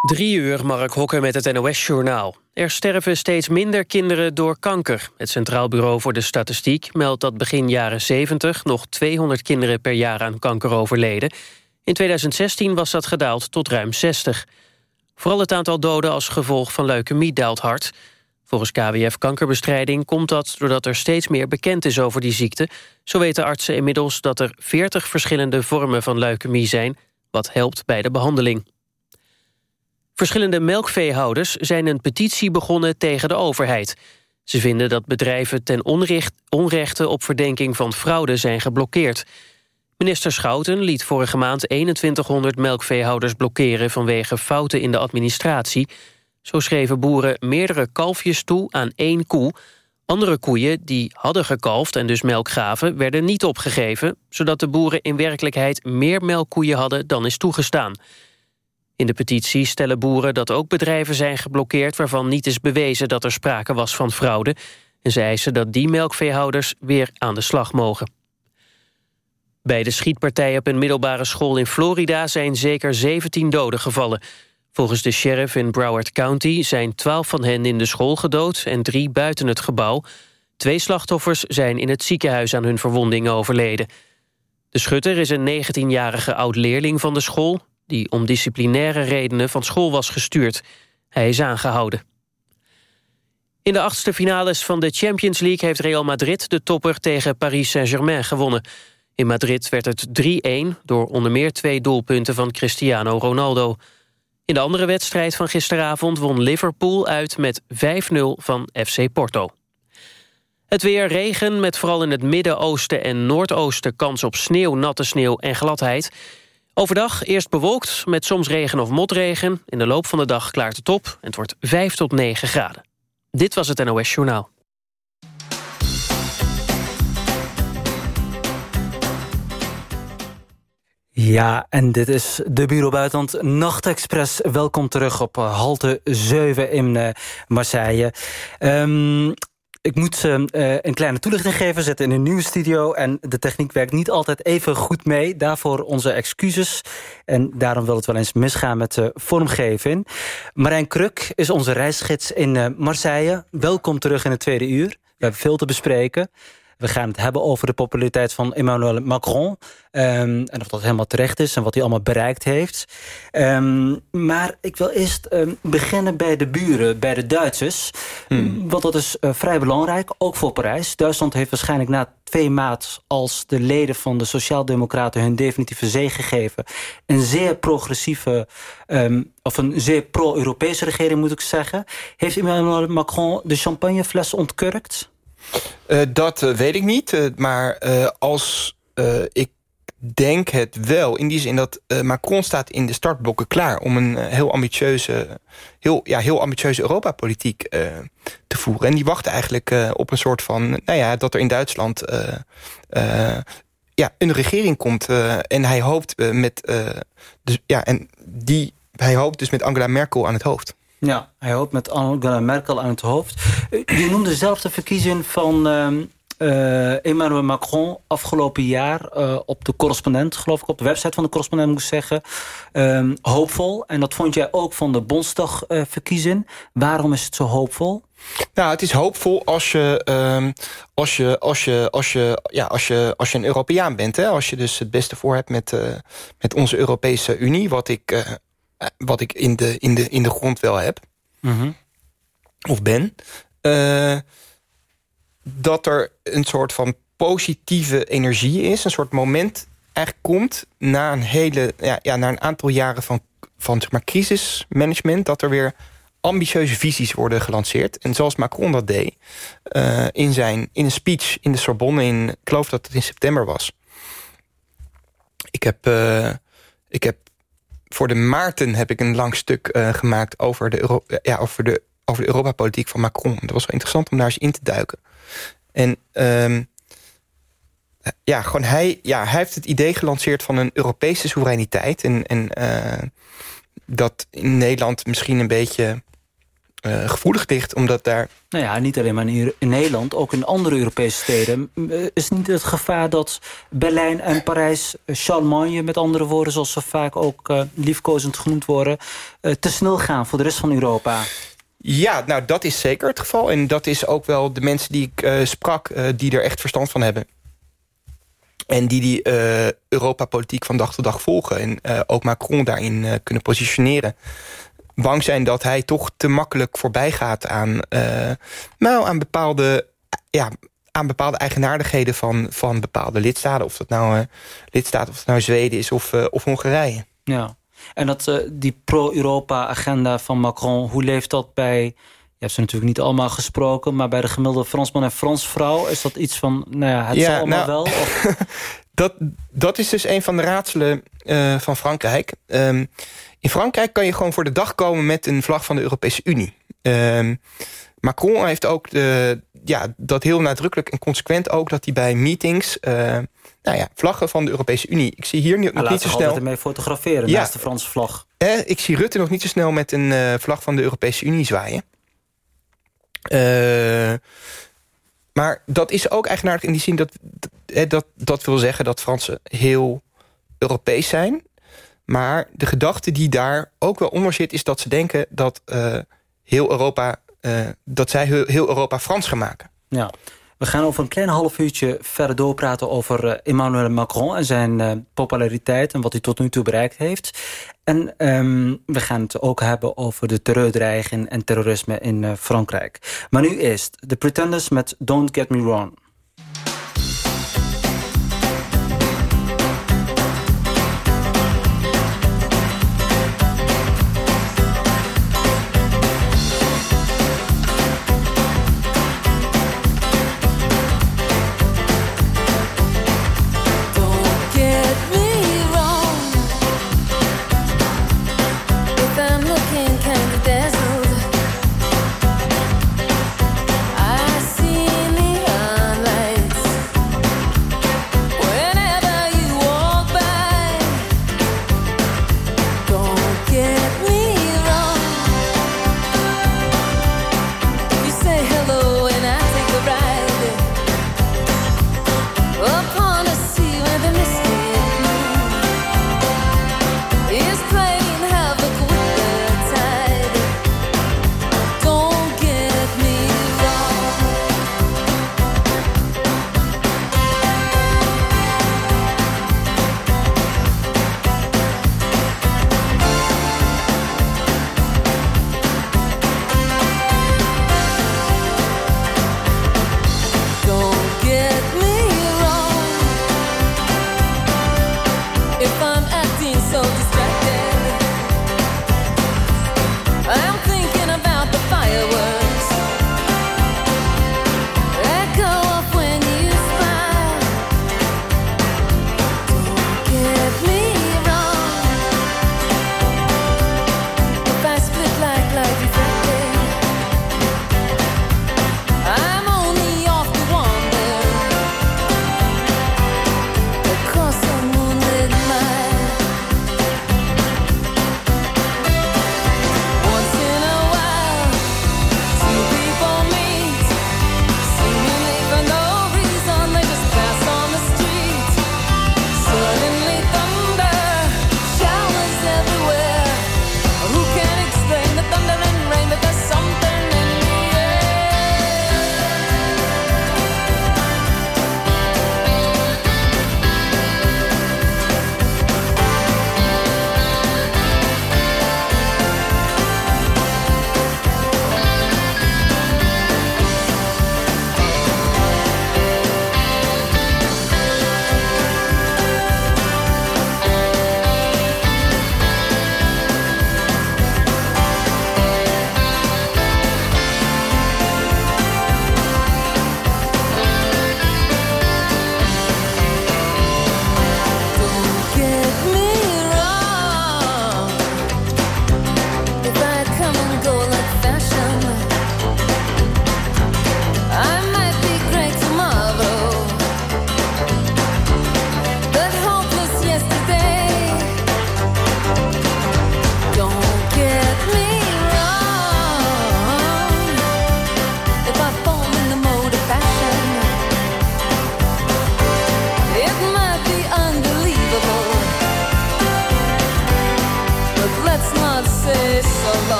Drie uur, Mark Hokker met het NOS-journaal. Er sterven steeds minder kinderen door kanker. Het Centraal Bureau voor de Statistiek meldt dat begin jaren 70... nog 200 kinderen per jaar aan kanker overleden. In 2016 was dat gedaald tot ruim 60. Vooral het aantal doden als gevolg van leukemie daalt hard. Volgens KWF Kankerbestrijding komt dat doordat er steeds meer bekend is over die ziekte. Zo weten artsen inmiddels dat er 40 verschillende vormen van leukemie zijn... wat helpt bij de behandeling. Verschillende melkveehouders zijn een petitie begonnen tegen de overheid. Ze vinden dat bedrijven ten onrechte op verdenking van fraude zijn geblokkeerd. Minister Schouten liet vorige maand 2100 melkveehouders blokkeren... vanwege fouten in de administratie. Zo schreven boeren meerdere kalfjes toe aan één koe. Andere koeien die hadden gekalfd en dus melk gaven... werden niet opgegeven, zodat de boeren in werkelijkheid... meer melkkoeien hadden dan is toegestaan. In de petitie stellen boeren dat ook bedrijven zijn geblokkeerd... waarvan niet is bewezen dat er sprake was van fraude. En ze eisen dat die melkveehouders weer aan de slag mogen. Bij de schietpartij op een middelbare school in Florida... zijn zeker 17 doden gevallen. Volgens de sheriff in Broward County zijn 12 van hen in de school gedood... en drie buiten het gebouw. Twee slachtoffers zijn in het ziekenhuis aan hun verwondingen overleden. De schutter is een 19-jarige oud-leerling van de school die om disciplinaire redenen van school was gestuurd. Hij is aangehouden. In de achtste finales van de Champions League heeft Real Madrid de topper tegen Paris Saint-Germain gewonnen. In Madrid werd het 3-1 door onder meer twee doelpunten van Cristiano Ronaldo. In de andere wedstrijd van gisteravond won Liverpool uit met 5-0 van FC Porto. Het weer regen met vooral in het midden-oosten en noordoosten kans op sneeuw, natte sneeuw en gladheid. Overdag eerst bewolkt met soms regen of motregen. In de loop van de dag klaart het op en het wordt 5 tot 9 graden. Dit was het NOS Journaal. Ja, en dit is de Bureau Buitenland Nachtexpress. Welkom terug op halte 7 in uh, Marseille. Um, ik moet uh, een kleine toelichting geven. Zitten in een nieuwe studio en de techniek werkt niet altijd even goed mee. Daarvoor onze excuses. En daarom wil het wel eens misgaan met de vormgeving. Marijn Kruk is onze reisgids in uh, Marseille. Welkom terug in het tweede uur. We hebben veel te bespreken. We gaan het hebben over de populariteit van Emmanuel Macron. Um, en of dat helemaal terecht is en wat hij allemaal bereikt heeft. Um, maar ik wil eerst um, beginnen bij de buren, bij de Duitsers. Hmm. Want dat is uh, vrij belangrijk, ook voor Parijs. Duitsland heeft waarschijnlijk na twee maat als de leden van de Sociaaldemocraten hun definitieve zege gegeven. Een zeer progressieve, um, of een zeer pro-Europese regering moet ik zeggen. Heeft Emmanuel Macron de champagnefles ontkurkt? Uh, dat uh, weet ik niet, uh, maar als ik denk het wel. In die zin dat Macron staat in de startblokken klaar... om een heel ambitieuze, heel, ja, heel ambitieuze Europa-politiek te voeren. En die wacht eigenlijk op een soort van... nou ja, dat er in Duitsland ja, een regering komt. en hij hoopt met... dus, ja, en die, hij hoopt dus met Angela Merkel aan het hoofd. Ja, hij hoopt met Angela Merkel aan het hoofd. Je noemde zelf de verkiezing van uh, Emmanuel Macron afgelopen jaar uh, op de correspondent, geloof ik, op de website van de correspondent moet ik zeggen, um, hoopvol. En dat vond jij ook van de Bondsdagverkiezing. Uh, Waarom is het zo hoopvol? Nou, het is hoopvol als je, um, als je, als je, als je, ja, als je, als je een Europeaan bent. Hè? Als je dus het beste voor hebt met, met onze Europese Unie, wat ik eh, wat ik in de, in de, in de grond wel heb. Mm Of ben. Uh, dat er een soort van positieve energie is. Een soort moment eigenlijk komt na een, hele, ja, ja, na een aantal jaren van, van zeg maar, crisismanagement... dat er weer ambitieuze visies worden gelanceerd. En zoals Macron dat deed uh, in, zijn, in een speech in de Sorbonne... In, ik geloof dat het in september was. Ik heb, uh, ik heb voor de Maarten heb ik een lang stuk uh, gemaakt over de, Euro ja, over de, over de Europa-politiek van Macron. Dat was wel interessant om daar eens in te duiken. En um, ja, gewoon hij, ja, hij heeft het idee gelanceerd van een Europese soevereiniteit. En, en uh, dat in Nederland misschien een beetje gevoelig ligt. Omdat daar... Nou ja, niet alleen maar in, Nederland, ook in andere Europese steden. Is niet het gevaar dat Berlijn en Parijs Charlemagne... met andere woorden, zoals ze vaak ook liefkozend genoemd worden... te snel gaan voor de rest van Europa? Ja, nou dat is zeker het geval. En dat is ook wel de mensen die ik sprak... Die er echt verstand van hebben. En die die Europa-politiek van dag tot dag volgen. En ook Macron daarin kunnen positioneren. Bang zijn dat hij toch te makkelijk voorbij gaat aan, nou, aan, bepaalde, ja, aan bepaalde eigenaardigheden van, van bepaalde lidstaten. Of dat nou lidstaten, of dat nou Zweden is of, of Hongarije. Ja. En dat, uh, die pro-Europa-agenda van Macron, hoe leeft dat bij... Je hebt ze natuurlijk niet allemaal gesproken... maar bij de gemiddelde Fransman en Fransvrouw... is dat iets van, nou ja, het ja, zal allemaal nou, wel? Of? dat, dat is dus een van de raadselen uh, van Frankrijk. Um, in Frankrijk kan je gewoon voor de dag komen... met een vlag van de Europese Unie. Um, Macron heeft ook de, ja, dat heel nadrukkelijk en consequent ook... dat hij bij meetings... Uh, nou ja, vlaggen van de Europese Unie. Ik zie hier nog niet zo snel... ermee fotograferen naast de Franse vlag. Eh, ik zie Rutte nog niet zo snel met een uh, vlag van de Europese Unie zwaaien. Uh, maar dat is ook eigenaardig in die zin dat, dat dat wil zeggen dat Fransen heel Europees zijn. Maar de gedachte die daar ook wel onder zit... is dat ze denken dat heel Europa... dat zij heel, Europa Frans gaan maken. Ja. We gaan over een klein half uurtje verder doorpraten over uh, Emmanuel Macron... en zijn populariteit en wat hij tot nu toe bereikt heeft. En um, we gaan het ook hebben over de terreurdreiging en terrorisme in Frankrijk. Maar nu eerst The Pretenders met Don't Get Me Wrong.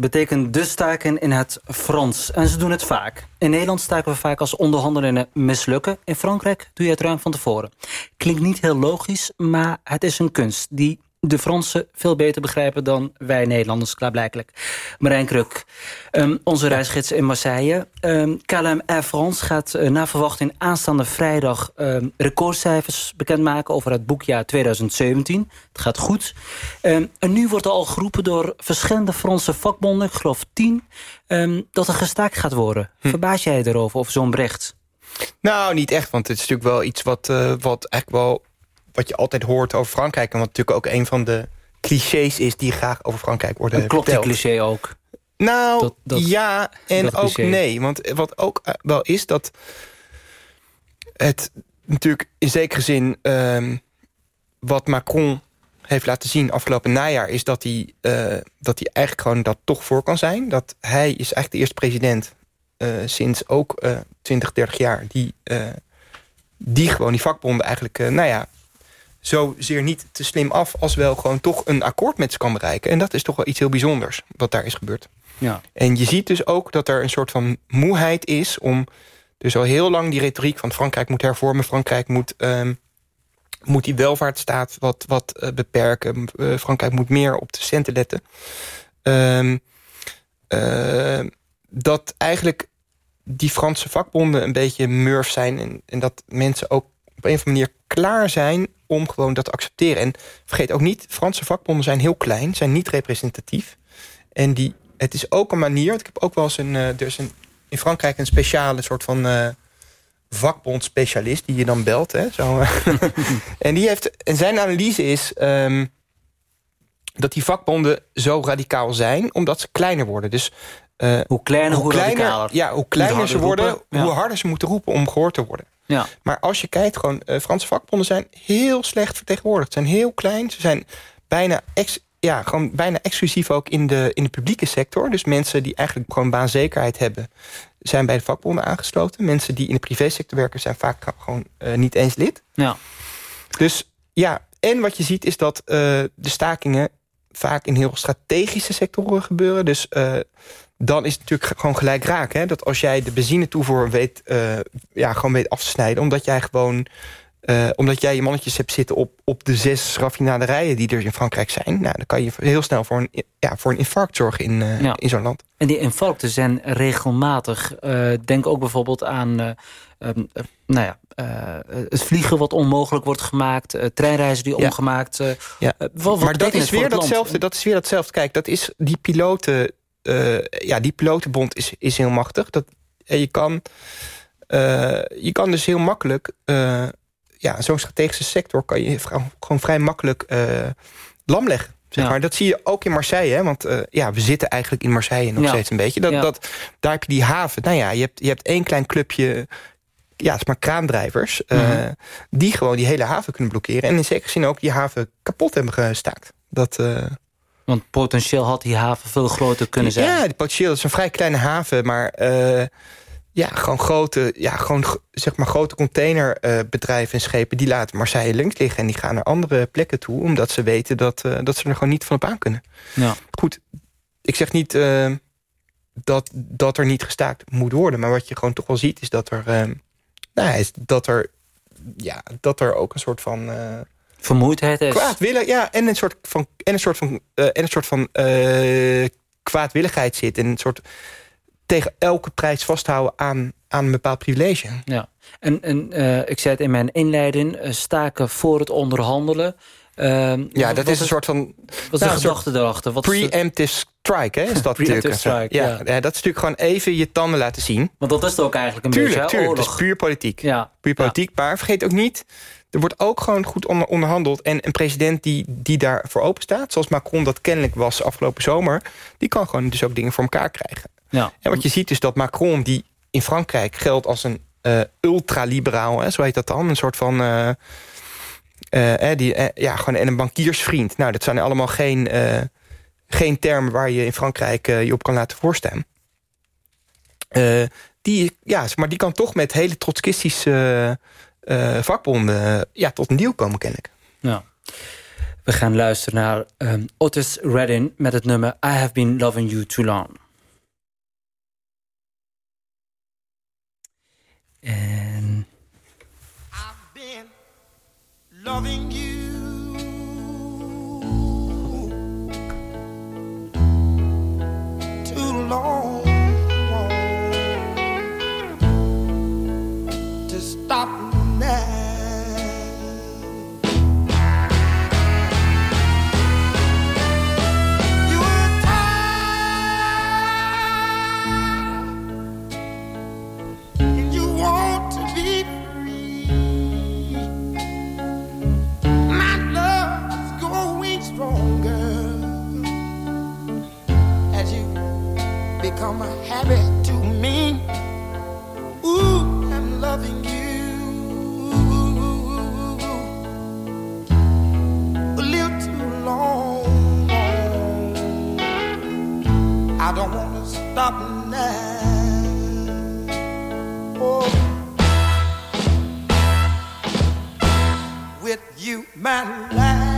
Betekent de staken in het Frans. En ze doen het vaak. In Nederland staken we vaak als onderhandelingen mislukken. In Frankrijk doe je het ruim van tevoren. Klinkt niet heel logisch, maar het is een kunst... die de Fransen veel beter begrijpen dan wij Nederlanders, klaarblijkelijk. Marijn Kruk, um, onze reisgids in Marseille. Um, KLM Air France gaat uh, na verwachting aanstaande vrijdag... Um, recordcijfers bekendmaken over het boekjaar 2017. Het gaat goed. en nu wordt er al geroepen door verschillende Franse vakbonden... ik geloof tien, dat er gestaakt gaat worden. Hm. Verbaas jij erover, of zo'n bericht? Nou, niet echt, want het is natuurlijk wel iets wat, uh, wat eigenlijk wel wat je altijd hoort over Frankrijk... en wat natuurlijk ook een van de clichés is... die graag over Frankrijk worden Een Klopt die cliché ook? Nou, ja en ook nee. Want wat ook eh, wel is dat het natuurlijk in zekere zin... Ehm, wat Macron heeft laten zien afgelopen najaar... is dat hij, uh, dat hij eigenlijk gewoon dat toch voor kan zijn. Dat hij is eigenlijk de eerste president uh, sinds ook uh, 20, 30 jaar... die, die gewoon die vakbonden eigenlijk nou ja, zozeer niet te slim af... als wel gewoon toch een akkoord met ze kan bereiken. En dat is toch wel iets heel bijzonders wat daar is gebeurd. Ja. En je ziet dus ook dat er een soort van moeheid is... om dus al heel lang die retoriek van Frankrijk moet hervormen... Frankrijk moet, um, moet die welvaartsstaat wat, wat uh, beperken. Uh, Frankrijk moet meer op de centen letten. Um, uh, dat eigenlijk die Franse vakbonden een beetje murf zijn... en, en dat mensen ook op een of andere manier klaar zijn om gewoon dat te accepteren. En vergeet ook niet, Franse vakbonden zijn heel klein, zijn niet representatief. En die, het is ook een manier, ik heb ook wel eens een, uh, er een, in Frankrijk een speciale soort van uh, vakbondspecialist die je dan belt. Hè, zo. en, die heeft, en zijn analyse is um, dat die vakbonden zo radicaal zijn omdat ze kleiner worden. Dus uh, hoe kleiner, hoe, kleiner, Ja, hoe kleiner ze worden, hoe harder ze moeten roepen om gehoord te worden. Ja. Maar als je kijkt, gewoon uh, Franse vakbonden zijn heel slecht vertegenwoordigd. Ze zijn heel klein. Ze zijn bijna, ex, ja, gewoon bijna exclusief ook in de, in de publieke sector. Dus mensen die eigenlijk gewoon baanzekerheid hebben... zijn bij de vakbonden aangesloten. Mensen die in de privésector werken... zijn vaak gewoon uh, niet eens lid. Ja. Dus ja, en wat je ziet is dat de stakingen... vaak in heel strategische sectoren gebeuren. Dus dan is het natuurlijk gewoon gelijk raak. Hè? Dat als jij de benzine toevoer weet, uh, ja, gewoon weet af te snijden... omdat jij gewoon uh, omdat jij je mannetjes hebt zitten op, op de zes raffinaderijen die er in Frankrijk zijn. Nou, dan kan je heel snel voor een, ja, voor een infarct zorgen in, uh, ja. in zo'n land. En die infarcten zijn regelmatig. Uh, denk ook bijvoorbeeld aan um, nou ja, het vliegen wat onmogelijk wordt gemaakt. treinreizen die ja. omgemaakt. ja. Wat, maar dat is, weer datzelfde, dat is weer datzelfde. Kijk, dat is die piloten ja, die pilotenbond is, is heel machtig. Dat, en je, kan, je kan dus heel makkelijk... Uh, ja, zo'n strategische sector kan je gewoon vrij makkelijk lam leggen. Zeg maar. Dat zie je ook in Marseille. Hè? Want ja, we zitten eigenlijk in Marseille nog ja. steeds een beetje. Dat, ja. dat, daar heb je die haven. Nou ja, je hebt, je hebt één klein clubje ja, het maar kraandrijvers... Mm -hmm. uh, die gewoon die hele haven kunnen blokkeren. En in zekere zin ook die haven kapot hebben gestaakt. Dat, uh, want potentieel had die haven veel groter kunnen zijn. Ja, die potentieel is een vrij kleine haven, maar uh, ja, gewoon grote, ja, gewoon, zeg maar grote containerbedrijven en schepen... die laten Marseille links liggen en die gaan naar andere plekken toe... omdat ze weten dat, uh, dat ze er gewoon niet van op aan kunnen. Ja. Goed, ik zeg niet uh, dat, dat er niet gestaakt moet worden... maar wat je gewoon toch wel ziet is dat er... nou, is dat er ja, dat er ook een soort van vermoeidheid is. Kwaad willen, ja, en een soort van, en een soort van, en een soort van kwaadwilligheid zit. En een soort tegen elke prijs vasthouden aan, aan een bepaald privilege. Ja, en, en uh, ik zei het in mijn inleiding, staken voor het onderhandelen. Ehm, Ja, dat is een soort van Wat is de nou, gedachte erachter? Preemptive strike, hè? Is dat natuurlijk. strike, ja, ja. ja, dat is natuurlijk gewoon even je tanden laten zien. Want dat is het ook eigenlijk een Tuurlijk, beetje, tuurlijk. Het is puur politiek. Ja, Puur politiek. Maar vergeet ook niet, er wordt ook gewoon goed onder, onderhandeld. En een president die, die daarvoor open staat... zoals Macron dat kennelijk was afgelopen zomer... die kan gewoon dus ook dingen voor elkaar krijgen. Ja. En wat je ziet is dat Macron, die in Frankrijk geldt als een eh, ultraliberaal... Zo heet dat dan, een soort van... eh, eh, die, ja, gewoon en een bankiersvriend. Nou, dat zijn allemaal geen, geen termen waar je in Frankrijk je op kan laten voorstaan. Eh, die, ja, maar die kan toch met hele trotskistische vakbonden... ja, tot een deal komen, kennelijk. Ja. We gaan luisteren naar ehm, Otis Redding met het nummer I Have Been Loving You Too Long. En I've been loving you. Too long become a habit to me. Ooh, I'm loving you a little too long. I don't want to stop now. Oh. with you, my life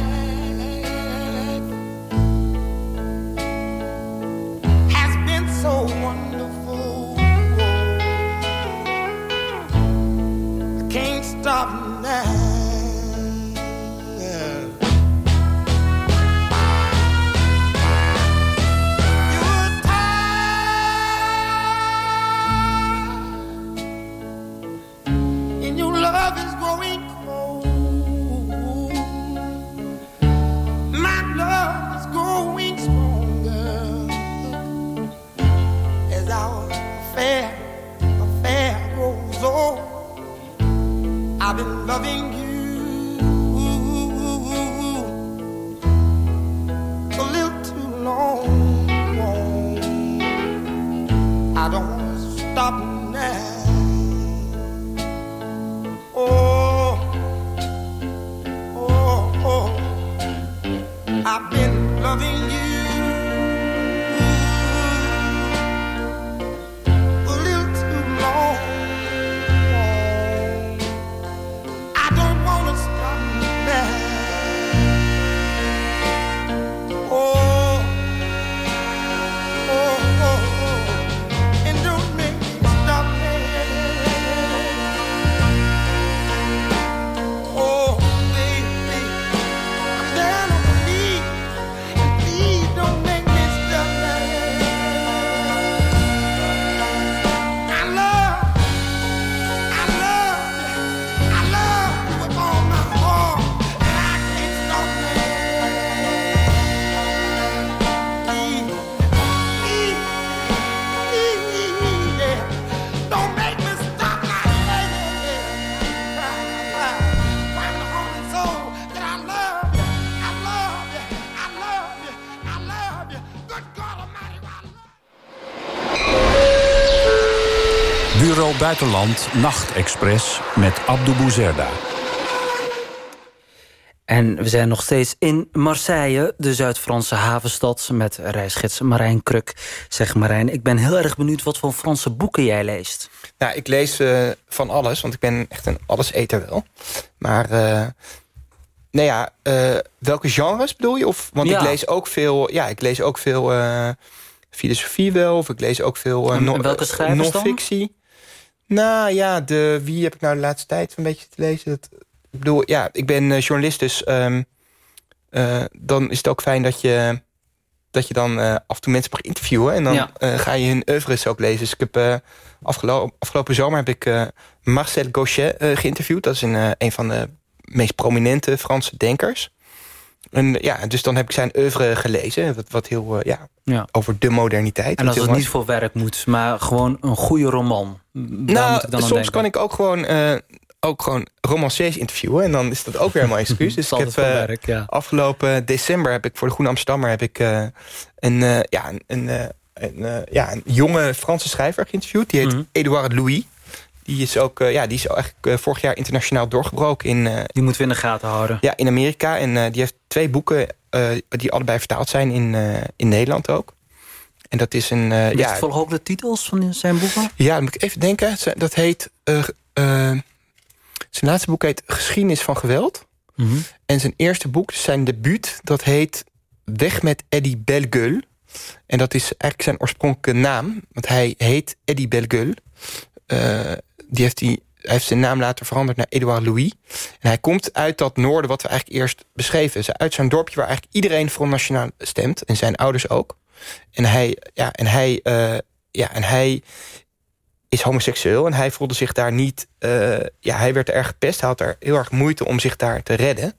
Buitenland Nachtexpress met Abdou Bouzerda. En we zijn nog steeds in Marseille, de Zuid-Franse havenstad... met reisgids Marijn Kruk. Zeg Marijn, ik ben heel erg benieuwd wat voor Franse boeken jij leest. Nou, ik lees eh, van alles, want ik ben echt een alleseter wel. Maar, eh nou ja, eh, welke genres bedoel je? Of, want Ja. ik lees ook veel, ja, ik lees ook veel eh, filosofie wel. Of ik lees ook veel eh, En- no- en welke schrijvers dan? non-fictie. Nou ja, de, wie heb ik nou de laatste tijd een beetje te lezen? Dat, ik bedoel, ja, ik ben eh, journalist, dus ehm, eh, dan is het ook fijn dat je, dat je dan eh, af en toe mensen mag interviewen. En dan Ja. ga je hun oeuvres ook lezen. Dus ik heb afgelopen, afgelopen zomer heb ik Marcel Gauchet geïnterviewd. Dat is een, een van de meest prominente Franse denkers. En, ja, dus dan heb ik zijn oeuvre gelezen. Wat, wat heel, eh, ja, Ja. over de moderniteit. En als het niet voor werk moet, maar gewoon een goede roman. Daar Nou, ik dan aan soms denken. kan ik ook gewoon, eh, ook gewoon romanciers interviewen. En dan is dat ook weer helemaal excuus. Dus ik heb eh, werk, ja. afgelopen december heb ik voor de Groene Amsterdammer heb ik een, ja, een, een, een, ja, een jonge Franse schrijver geïnterviewd. Die heet Mhm. Edouard Louis. Die is ook, eh, ja, die is eigenlijk eh, vorig jaar internationaal doorgebroken in, eh, Die moeten we in de gaten houden. ja, in Amerika. En die heeft twee boeken die allebei vertaald zijn in, in Nederland ook. En dat is een... eh, Ja. ook de titels van zijn boeken? ja, dan moet ik even denken. Dat heet... zijn laatste boek heet Geschiedenis van Geweld. Mhm. En zijn eerste boek, zijn debuut, dat heet Weg met Eddie Bellegueule. En dat is eigenlijk zijn oorspronkelijke naam. Want hij heet Eddie Bellegueule. Eh, die heeft hij, heeft zijn naam later veranderd naar Edouard Louis. En hij komt uit dat noorden wat we eigenlijk eerst beschreven. Dus uit zo'n dorpje waar eigenlijk iedereen Front Nationaal stemt. En zijn ouders ook. En hij, ja, en hij, eh, ja, en hij is homoseksueel. En hij voelde zich daar niet... eh, ja, hij werd erg gepest. Hij had er heel erg moeite om zich daar te redden.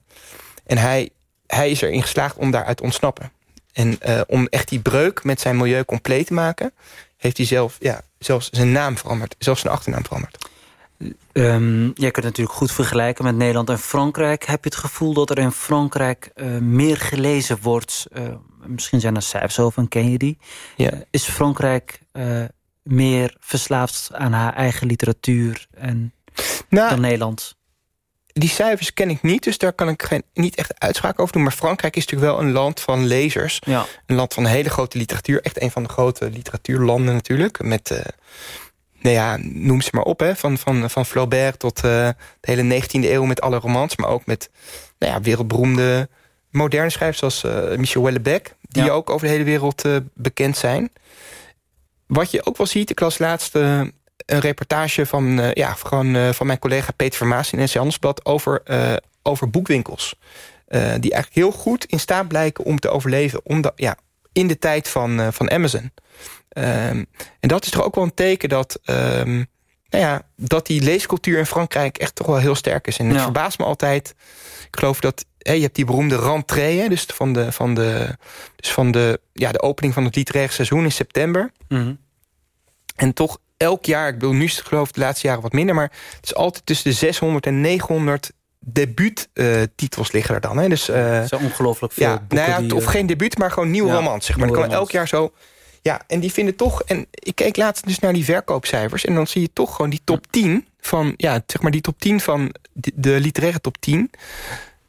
En hij, hij is erin geslaagd om daaruit te ontsnappen. En om echt die breuk met zijn milieu compleet te maken... heeft hij zelf, ja, zelfs zijn naam veranderd. Zelfs zijn achternaam veranderd. Ehm, jij kunt het natuurlijk goed vergelijken met Nederland en Frankrijk. Heb je het gevoel dat er in Frankrijk eh, meer gelezen wordt? Eh, misschien zijn er cijfers over, en ken je die? Ja. Eh, is Frankrijk meer verslaafd aan haar eigen literatuur en, Nou, dan Nederland? Die cijfers ken ik niet, dus daar kan ik geen, niet echt uitspraak over doen. Maar Frankrijk is natuurlijk wel een land van lezers. Ja. Een land van hele grote literatuur. Echt een van de grote literatuurlanden natuurlijk. Met, eh, nou ja, noem ze maar op. Hè, van, van, van Flaubert tot eh, de hele 19e eeuw met alle romans. Maar ook met nou ja, wereldberoemde moderne schrijvers zoals eh, Michel Houellebecq. Die Ja. ook over de hele wereld bekend zijn. Wat je ook wel ziet, ik las laatst eh, een reportage van, eh, ja, gewoon, eh, van mijn collega Peter Vermaas in NC Handelsblad over, eh, over boekwinkels. Die eigenlijk heel goed in staat blijken om te overleven omdat, ja, in de tijd van, van Amazon. Ehm, en dat is toch ook wel een teken dat, ehm, nou ja, dat die leescultuur in Frankrijk echt toch wel heel sterk is. En het Ja. verbaast me altijd. Ik geloof dat hè, je hebt die beroemde rentrée, dus van de, van de, dus van de, ja, de opening van het literaire seizoen in september. Mhm. En toch elk jaar, ik bedoel, nu is het geloof ik de laatste jaren wat minder... maar het is altijd tussen de 600 en 900 debuuttitels liggen er dan. Hè? Dus, eh, zijn ongelooflijk veel ja, nou ja, die, of eh, geen debuut, maar gewoon nieuwe Ja, romans. Zeg maar. Dan kan elk jaar zo... Ja, en die vinden toch... En ik keek laatst dus naar die verkoopcijfers... en dan zie je toch gewoon die top 10 van... Ja, zeg maar die top 10 van de, de literaire top 10...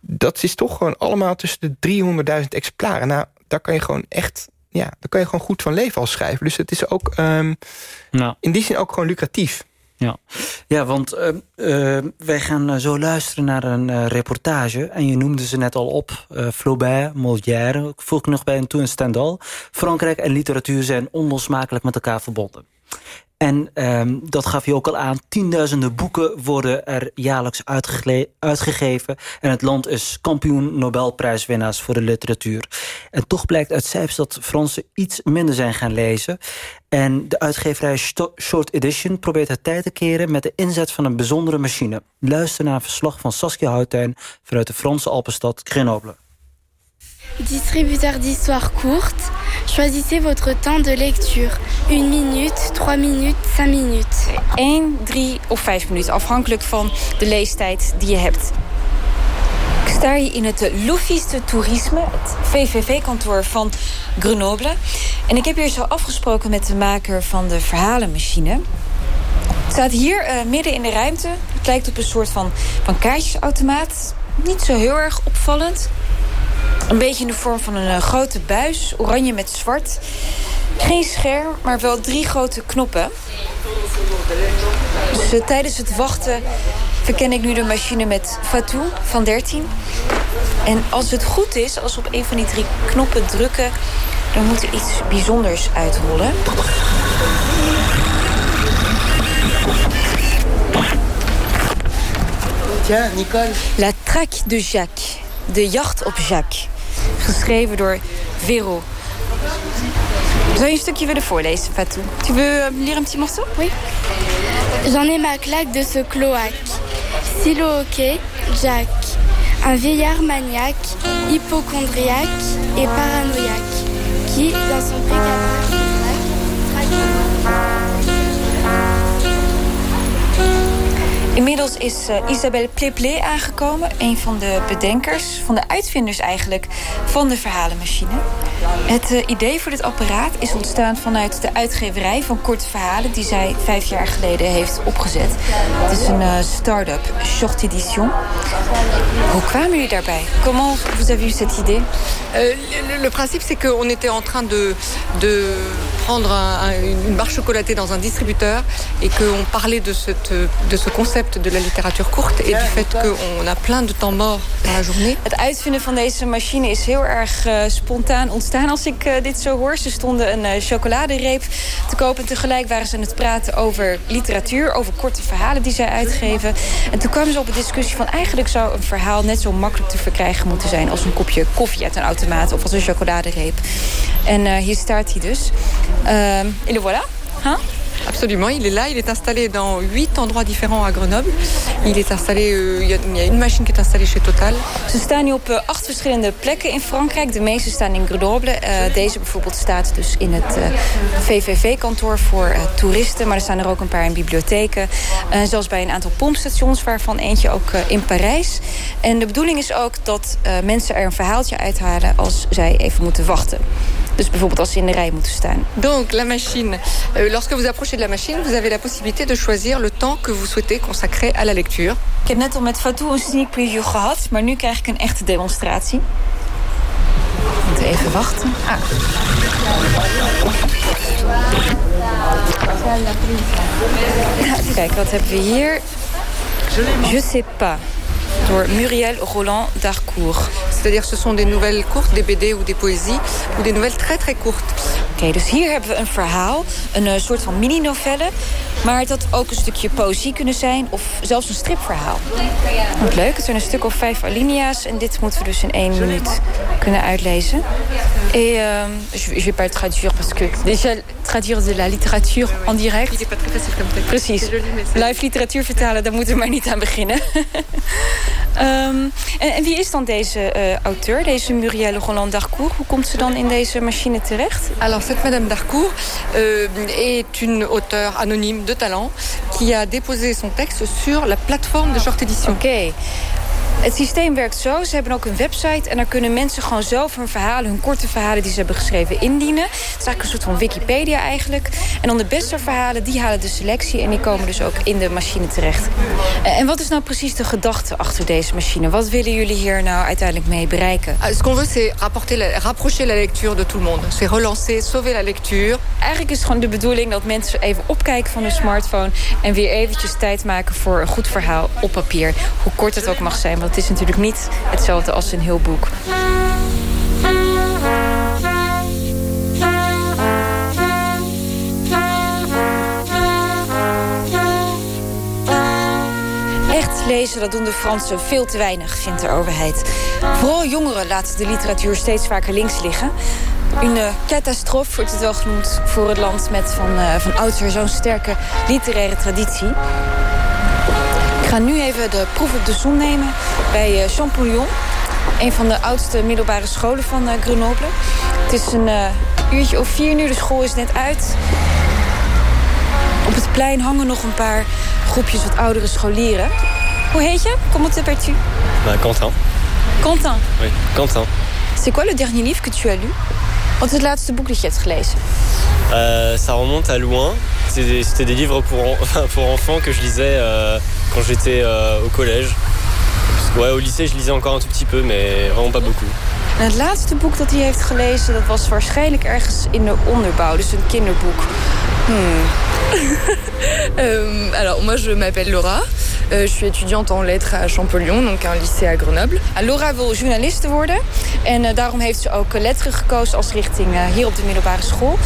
dat is toch gewoon allemaal tussen de 300.000 exemplaren. Nou, daar kan je gewoon echt... Ja, daar kan je gewoon goed van leven als schrijver. Dus het is ook ehm, nou, in die zin ook gewoon lucratief. Ja, ja want eh, eh, wij gaan eh, zo luisteren naar een eh, reportage. En je noemde ze net al op. eh, Flaubert, Molière, voeg ik nog bij een toe in Stendhal. Frankrijk en literatuur zijn onlosmakelijk met elkaar verbonden. En ehm, dat gaf je ook al aan. Tienduizenden boeken worden er jaarlijks uitgegeven. En het land is kampioen Nobelprijswinnaars voor de literatuur. En toch blijkt uit cijfers dat Fransen iets minder zijn gaan lezen. En de uitgeverij Short Edition probeert het tijd te keren... met de inzet van een bijzondere machine. Luister naar een verslag van Saskia Houtijn... vanuit de Franse Alpenstad Grenoble. Distributeur d'histoire courte, choisissez votre temps de lecture. Une minute, trois minutes, cinq minutes. 1, 3 of 5 minuten, afhankelijk van de leestijd die je hebt. Ik sta hier in het L'Office de Tourisme, het VVV-kantoor van Grenoble. En ik heb hier zo afgesproken met de maker van de verhalenmachine. Het staat hier eh, midden in de ruimte. Het lijkt op een soort van, van kaartjesautomaat. Niet zo heel erg opvallend. Een beetje in de vorm van een eh, grote buis, oranje met zwart. Geen scherm, maar wel drie grote knoppen. Dus eh, tijdens het wachten verken ik nu de machine met Fatou van 13. En als het goed is, als we op een van die drie knoppen drukken... dan moet er iets bijzonders uitrollen. Tiens, Nicole. La Traque de Jacques. De jacht op Jacques. Geschreven door Vero. Zou je een stukje willen voorlezen, Fatou? Tu veux euh, lire un petit morceau? Oui. J'en ai ma claque de ce cloaque. Silo hockey, Jack. un vieillard maniaque, hypochondriaque et paranoïaque, qui, dans son précabraque, Inmiddels is uh, Isabelle Pleplé aangekomen, een van de bedenkers, van de uitvinders eigenlijk, van de verhalenmachine. Het uh, idee voor dit apparaat is ontstaan vanuit de uitgeverij van korte verhalen die zij vijf jaar geleden heeft opgezet. Het is een uh, start-up, Short Edition. Hoe kwamen jullie daarbij? Comment vous avez eu cette idée le, le, principe, c'est qu'on était en train de, de prendre un, un, une barre chocolatée dans un distributeur et qu'on parlait de, cette, de ce concept de la littérature courte et du fait qu'on a plein de temps mort dans la journée. Het uitvinden van deze machine is heel erg uh, spontaan ontstaan als ik uh, dit zo hoor. Ze stonden een uh, chocoladereep te kopen en tegelijk waren ze aan het praten over literatuur, over korte verhalen die zij uitgeven. En toen kwamen ze op een discussie van eigenlijk zou een verhaal net zo makkelijk te verkrijgen moeten zijn als een kopje koffie uit een automaat of als een chocoladereep. En hier staat hij dus. Euh, et le voilà. Hein Absolument, il est là, il est installé dans huit endroits différents à Grenoble. Il est installé, euh, il, y a, une machine qui est installée chez Total. Ze staan nu op uh, acht verschillende plekken in Frankrijk. De meeste staan in Grenoble. Uh, deze bijvoorbeeld staat dus in het uh, VVV-kantoor voor toeristen. Maar er staan er ook een paar in bibliotheken. zelfs bij een aantal pompstations, waarvan eentje ook in Parijs. En de bedoeling is ook dat mensen er een verhaaltje uithalen als zij even moeten wachten. Dus bijvoorbeeld als ze in de rij moeten staan. Donc la machine, euh, lorsque vous approchez de la machine, vous avez la possibilité de choisir le temps que vous souhaitez consacrer à la lecture. Ik heb net al met Fatou een sneak preview gehad, maar nu krijg ik een echte demonstratie. We moeten even wachten. Ah. Even kijken, wat hebben we hier? Je sais pas. Door Muriel Roland Darcourt. C'est-à-dire ce sont des nouvelles courtes, des BD ou des poésies, ou des nouvelles très très courtes. Oké, okay, dus hier hebben we een verhaal, een uh, soort van mini-novelle. Maar het had ook een stukje poëzie kunnen zijn of zelfs een stripverhaal. Wat leuk, het zijn een stuk of vijf alinea's... en dit moeten we dus in één minuut kunnen uitlezen. Et euh, je, je vais pas le traduire parce que déjà traduire de la littérature en direct. Il est pas très facile comme texte. Precies. Live literatuur vertalen, daar moeten we maar niet aan beginnen. um, en, en, wie is dan deze uh, auteur, deze Muriel Roland Darcourt? Hoe komt ze dan in deze machine terecht? Alors cette Madame Darcourt euh, est une auteure anonyme de talent qui a déposé son texte sur la plateforme de Short Edition. Oké. Het systeem werkt zo. Ze hebben ook een website en daar kunnen mensen gewoon zelf hun verhalen, hun korte verhalen die ze hebben geschreven, indienen. Het is eigenlijk een soort van Wikipedia eigenlijk. En dan de beste verhalen, die halen de selectie en die komen dus ook in de machine terecht. En wat is nou precies de gedachte achter deze machine? Wat willen jullie hier nou uiteindelijk mee bereiken? Ce qu'on veut, c'est rapprocher la lecture de tout le monde. C'est relancer, sauver la lecture. Eigenlijk is het gewoon de bedoeling dat mensen even opkijken van hun smartphone en weer eventjes tijd maken voor een goed verhaal op papier. Hoe kort het ook mag zijn, het is natuurlijk niet hetzelfde als een heel boek. Echt lezen, dat doen de Fransen veel te weinig, vindt de overheid. Vooral jongeren laten de literatuur steeds vaker links liggen. Een catastrofe wordt het wel genoemd voor het land met van, uh, van oudsher zo'n sterke literaire traditie. Ik ga nu even de proef op de som nemen bij uh, Champollion. Een van de oudste middelbare scholen van uh, Grenoble. Het is een uh, uurtje of vier nu, de school is net uit. Op het plein hangen nog een paar groepjes wat oudere scholieren. Hoe heet je? Comment t'appelles-tu? Quentin. Quentin? Oui, Quentin. C'est quoi le dernier livre que tu as lu? Wat is het laatste boek dat je hebt gelezen? Euh, ça remonte à loin. C'était des livres pour, pour enfants que je lisais euh, quand j'étais euh, au collège. Ouais, au lycée, je lisais encore un tout petit peu, mais vraiment pas beaucoup. En het laatste boek dat hij heeft gelezen, dat was waarschijnlijk ergens in de onderbouw, dus een kinderboek. Hmm. euh, alors, moi, je m'appelle Laura. Euh, je suis étudiante en lettres à Champollion, donc un lycée à Grenoble. Laura wil journaliste worden en uh, daarom heeft ze ook letteren gekozen als richting uh, hier op de middelbare school.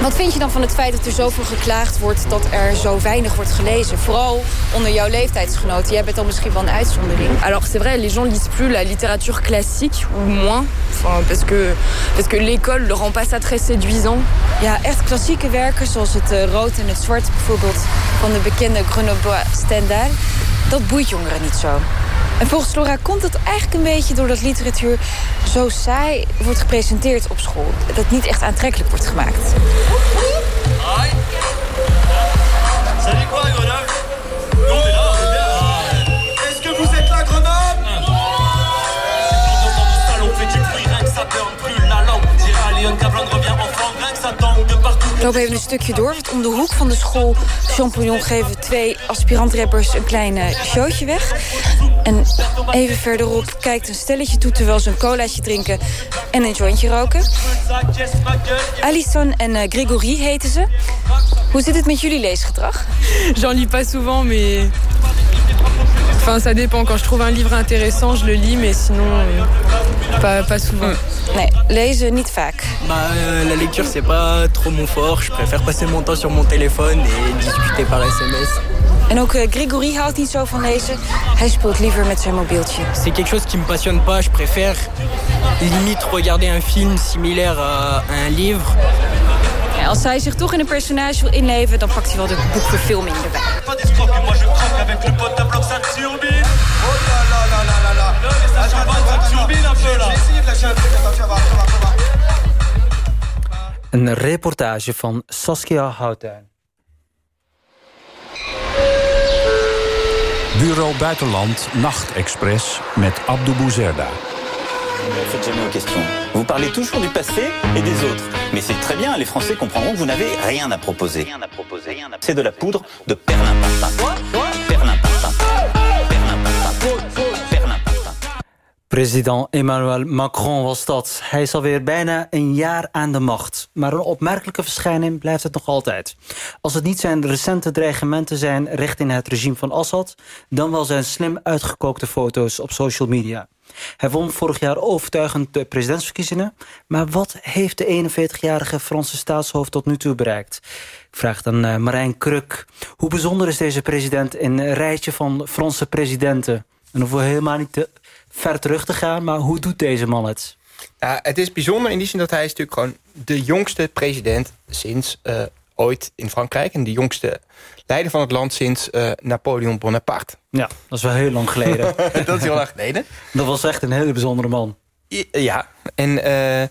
Wat vind je dan van het feit dat er zoveel geklaagd wordt dat er zo weinig wordt gelezen? Vooral onder jouw leeftijdsgenoten. Jij bent dan misschien wel een uitzondering. Alors c'est vrai, les gens lisent plus la littérature classique ou moins, enfin, parce que, parce que l'école ne rend pas ça très séduisant. Ja, echt klassieke werken zoals het rood en het zwart bijvoorbeeld van de bekende Grenoblois Stendhal. Dat boeit jongeren niet zo. En volgens Laura komt het eigenlijk een beetje doordat literatuur zo saai wordt gepresenteerd op school. Dat niet echt aantrekkelijk wordt gemaakt. Lopen even een stukje door, want om de hoek van de school Champignon geven twee aspirantrappers een klein eh, showtje weg. En even verderop kijkt een stelletje toe terwijl ze een colaatje drinken en een jointje roken. Alison en eh, Gregory heten ze. Hoe zit het met jullie leesgedrag? J'en lis pas souvent, mais. Enfin, ça dépend. Quand je trouve un livre intéressant, je le lis, mais sinon, euh, pas, pas souvent. Nee, lezen niet vaak. Bah, euh, la lecture, c'est pas trop mon fort. Je préfère passer mon temps sur mon téléphone et discuter par sms. En ook eh, Gregory houdt niet zo van lezen. Hij speelt liever met zijn mobieltje. C'est quelque chose qui me passionne pas. Je préfère limite regarder un film similaire à, à un livre. Ja, als hij zich toch in een personage wil inleven, dan pakt hij wel de boekverfilming erbij. Oh là là là là là là. Non, mais ça champagne, ça te turbine un peu là. J'ai essayé de lâcher un truc, attends, tu vas voir, tu vas voir, tu vas voir. Een reportage van Saskia Houttuin. Bureau Buitenland Nachtexpress met Abdou Bouzerda. Faites jamais aux questions. Vous parlez toujours du passé et des autres. Mais c'est très bien, les Français comprendront que vous n'avez rien à proposer. C'est de la poudre de perlimpinpin. Perlimpinpin. President Emmanuel Macron was dat. Hij is alweer bijna een jaar aan de macht. Maar een opmerkelijke verschijning blijft het nog altijd. Als het niet zijn recente dreigementen zijn richting het regime van Assad... dan wel zijn slim uitgekookte foto's op social media. Hij won vorig jaar overtuigend de presidentsverkiezingen. Maar wat heeft de 41-jarige Franse staatshoofd tot nu toe bereikt? Ik vraag dan uh, Marijn Kruk. Hoe bijzonder is deze president in een rijtje van Franse presidenten? En hoeven helemaal niet te ver terug te gaan, maar hoe doet deze man het? Het is bijzonder in die zin dat hij is natuurlijk gewoon de jongste president sinds uh, ooit in Frankrijk. En de jongste leider van het land sinds uh, Napoleon Bonaparte. Ja, dat is wel heel lang geleden. dat is heel lang geleden. Dat was echt een hele bijzondere man. Ja, en uh,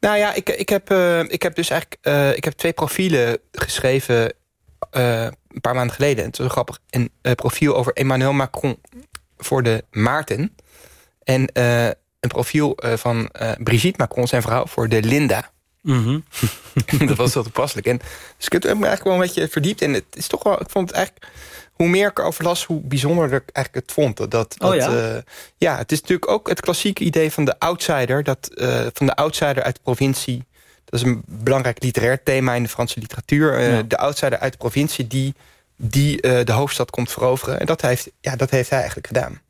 nou ja, ik, ik, heb, uh, ik heb dus eigenlijk ik heb twee profielen geschreven een paar maanden geleden. Het is wel grappig. Een profiel over Emmanuel Macron voor de Maarten. En een profiel van Brigitte Macron, zijn vrouw, voor de Linda. Mm -hmm. dat was wel toepasselijk. En, dus ik heb me eigenlijk wel een beetje verdiept. En het is toch wel, ik vond het eigenlijk, hoe meer ik erover las, hoe bijzonderder ik eigenlijk het vond. Dat, dat, oh, ja? Uh, ja, het is natuurlijk ook het klassieke idee van de outsider. Dat, uh, van de outsider uit de provincie. Dat is een belangrijk literair thema in de Franse literatuur. Uh, ja. De outsider uit de provincie die, die de hoofdstad komt veroveren. En dat heeft, ja, dat heeft hij eigenlijk gedaan.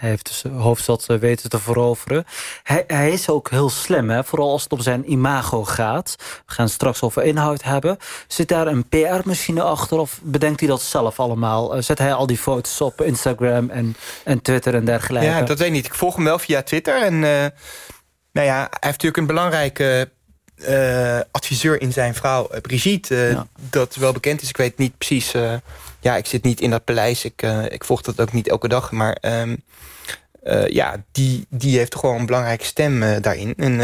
Hij heeft dus de hoofdstad weten te veroveren. Hij, hij, is ook heel slim, hè? vooral als het om zijn imago gaat. We gaan straks over inhoud hebben. Zit daar een PR-machine achter of bedenkt hij dat zelf allemaal? Zet hij al die foto's op Instagram en, en Twitter en dergelijke? Ja, dat weet ik niet. Ik volg hem wel via Twitter. En uh, nou ja, hij heeft natuurlijk een belangrijke uh, adviseur in zijn vrouw, uh, Brigitte. Ja. Dat wel bekend is. Ik weet niet precies... ja, ik zit niet in dat paleis. Ik, ik volg dat ook niet elke dag. Maar... Um, uh, ja, die, die heeft wel een belangrijke stem uh, daarin. En, uh,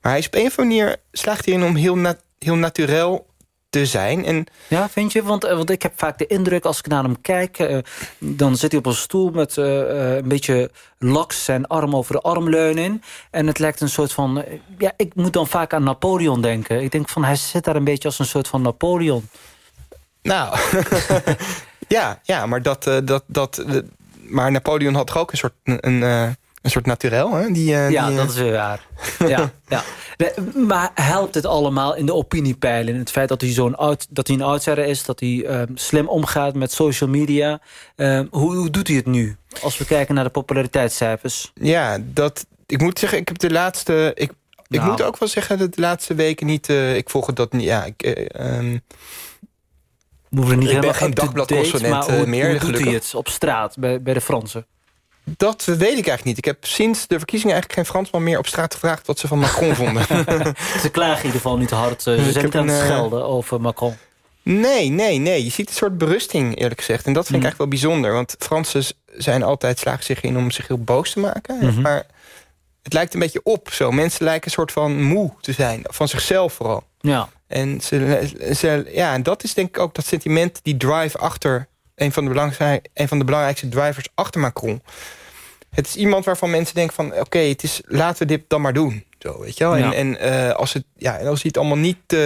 maar hij is op een of andere manier slaagt hierin om heel, nat heel naturel te zijn. En, ja, vind je? Want, want ik heb vaak de indruk, als ik naar hem kijk... dan zit hij op een stoel met een beetje laks zijn arm over de arm leunen. En het lijkt een soort van... ja, ik moet dan vaak aan Napoleon denken. Ik denk van, hij zit daar een beetje als een soort van Napoleon. Nou, ja, ja, maar dat... dat, dat maar Napoleon had toch ook een soort, een, een, een soort naturel? Hè? Die, ja, die, dat is weer waar. ja, ja. Maar helpt het allemaal in de opiniepeilen? Het feit dat hij, zo'n oud, dat hij een outsider is, dat hij uh, slim omgaat met social media. Uh, hoe, hoe doet hij het nu? Als we kijken naar de populariteitscijfers. Ja, dat, ik moet zeggen, ik heb de laatste... Ik, ik Nou. moet ook wel zeggen dat de laatste weken niet... Uh, ik volg dat niet... Ja, ik, um, We hoeven niet helemaal geen hoe, uh, meer, hoe doet hij het op straat bij, bij de Fransen? Dat weet ik eigenlijk niet. Ik heb sinds de verkiezingen eigenlijk geen Fransman meer op straat gevraagd... wat ze van Macron vonden. Ze klagen in ieder geval niet hard. eh, Ze Ik zijn niet aan het eh, schelden over Macron. Nee, nee, nee. Je ziet een soort berusting, eerlijk gezegd. En dat vind ik Mm. eigenlijk wel bijzonder. Want Fransen zijn altijd slagen zich in om zich heel boos te maken. Mhm. Maar het lijkt een beetje op zo. Mensen lijken een soort van moe te zijn. Van zichzelf vooral. Ja. En ze, ze, ja, en dat is denk ik ook dat sentiment, die drive achter... een van de, belangrijk, een van de belangrijkste drivers achter Macron. Het is iemand waarvan mensen denken van... oké, het is laten we dit dan maar doen. Zo, weet je wel? Ja. En, en, eh, als het, ja, en als hij het allemaal niet... eh,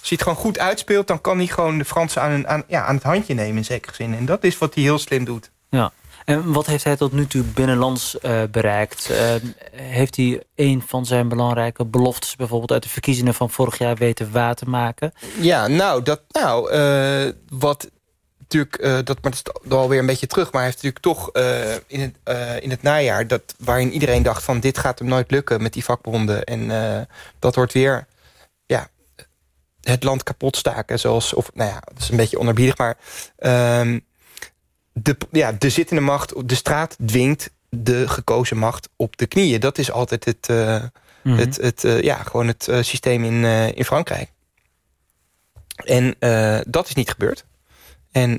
als hij het gewoon goed uitspeelt... dan kan hij gewoon de Fransen aan, een- aan, ja, aan het handje nemen in zekere zin. En dat is wat hij heel slim doet. Ja. En wat heeft hij tot nu toe binnenlands eh, bereikt? Eh, heeft hij een van zijn belangrijke beloftes... bijvoorbeeld uit de verkiezingen van vorig jaar weten waar te maken? Ja, nou, dat, nou eh, wat natuurlijk, dat, maar dat is alweer een beetje terug, maar hij heeft natuurlijk toch in, het, in het najaar, dat, waarin iedereen dacht van dit gaat hem nooit lukken met die vakbonden. En dat wordt weer ja, het land kapot staken, zoals, of nou ja, dat is een beetje onerbiedig, maar ehm, de, ja, de zittende macht, de straat dwingt de gekozen macht op de knieën. Dat is altijd het, eh, Mhm. het, het, eh, ja, gewoon het eh, systeem in, in Frankrijk. En dat is niet gebeurd. En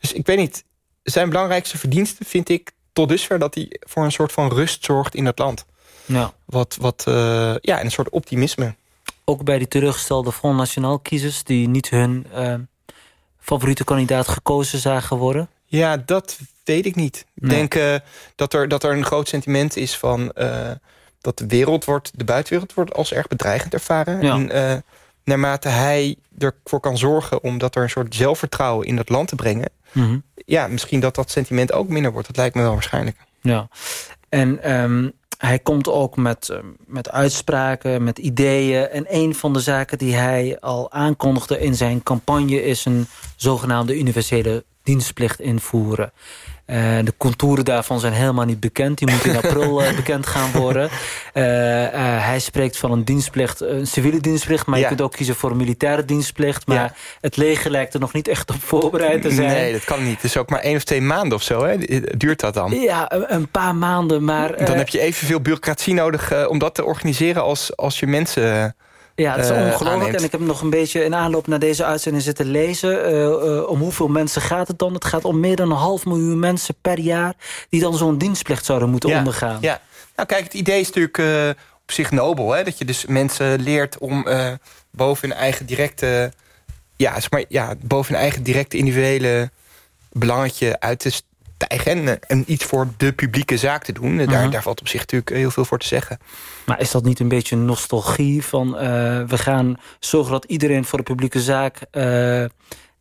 dus ik weet niet, zijn belangrijkste verdienste vind ik tot dusver dat hij voor een soort van rust zorgt in het land. Ja. Wat, wat ja, en een soort optimisme. Ook bij die teruggestelde Front National kiezers die niet hun favoriete kandidaat gekozen zagen worden? Ja, dat weet ik niet. Ik Nee. denk uh, dat, er, dat er een groot sentiment is van uh, dat de wereld wordt, de buitenwereld wordt als erg bedreigend ervaren. Ja. En uh, naarmate hij ervoor kan zorgen om dat er een soort zelfvertrouwen in dat land te brengen. Mhm. Ja, misschien dat dat sentiment ook minder wordt. Dat lijkt me wel waarschijnlijk. Ja, en um, hij komt ook met, met uitspraken, met ideeën. En een van de zaken die hij al aankondigde in zijn campagne... is een zogenaamde universele dienstplicht invoeren. Uh, de contouren daarvan zijn helemaal niet bekend. Die moeten in april uh, bekend gaan worden. Uh, hij spreekt van een dienstplicht, een civiele dienstplicht... maar Ja. je kunt ook kiezen voor een militaire dienstplicht. Maar Ja. het leger lijkt er nog niet echt op voorbereid te zijn. Nee, dat kan niet. Het is ook maar één of twee maanden of zo. Hè? Duurt dat dan? Ja, een, een paar maanden, maar... Dan eh, heb je evenveel bureaucratie nodig om dat te organiseren als, als je mensen. Ja, dat is uh, ongelooflijk. En ik heb nog een beetje in aanloop naar deze uitzending zitten lezen. Uh, om hoeveel mensen gaat het dan? Het gaat om meer dan een half miljoen mensen per jaar... die dan zo'n dienstplicht zouden moeten ja, ondergaan. Ja, nou kijk, het idee is natuurlijk op zich nobel. Hè? Dat je dus mensen leert om boven hun eigen directe... Ja, zeg maar, ja, boven hun eigen directe individuele belangetje uit te stijgen... En, en iets voor de publieke zaak te doen. Daar, Mhm. daar valt op zich natuurlijk heel veel voor te zeggen. Maar is dat niet een beetje nostalgie van... Uh, we gaan zorgen dat iedereen voor de publieke zaak... Uh,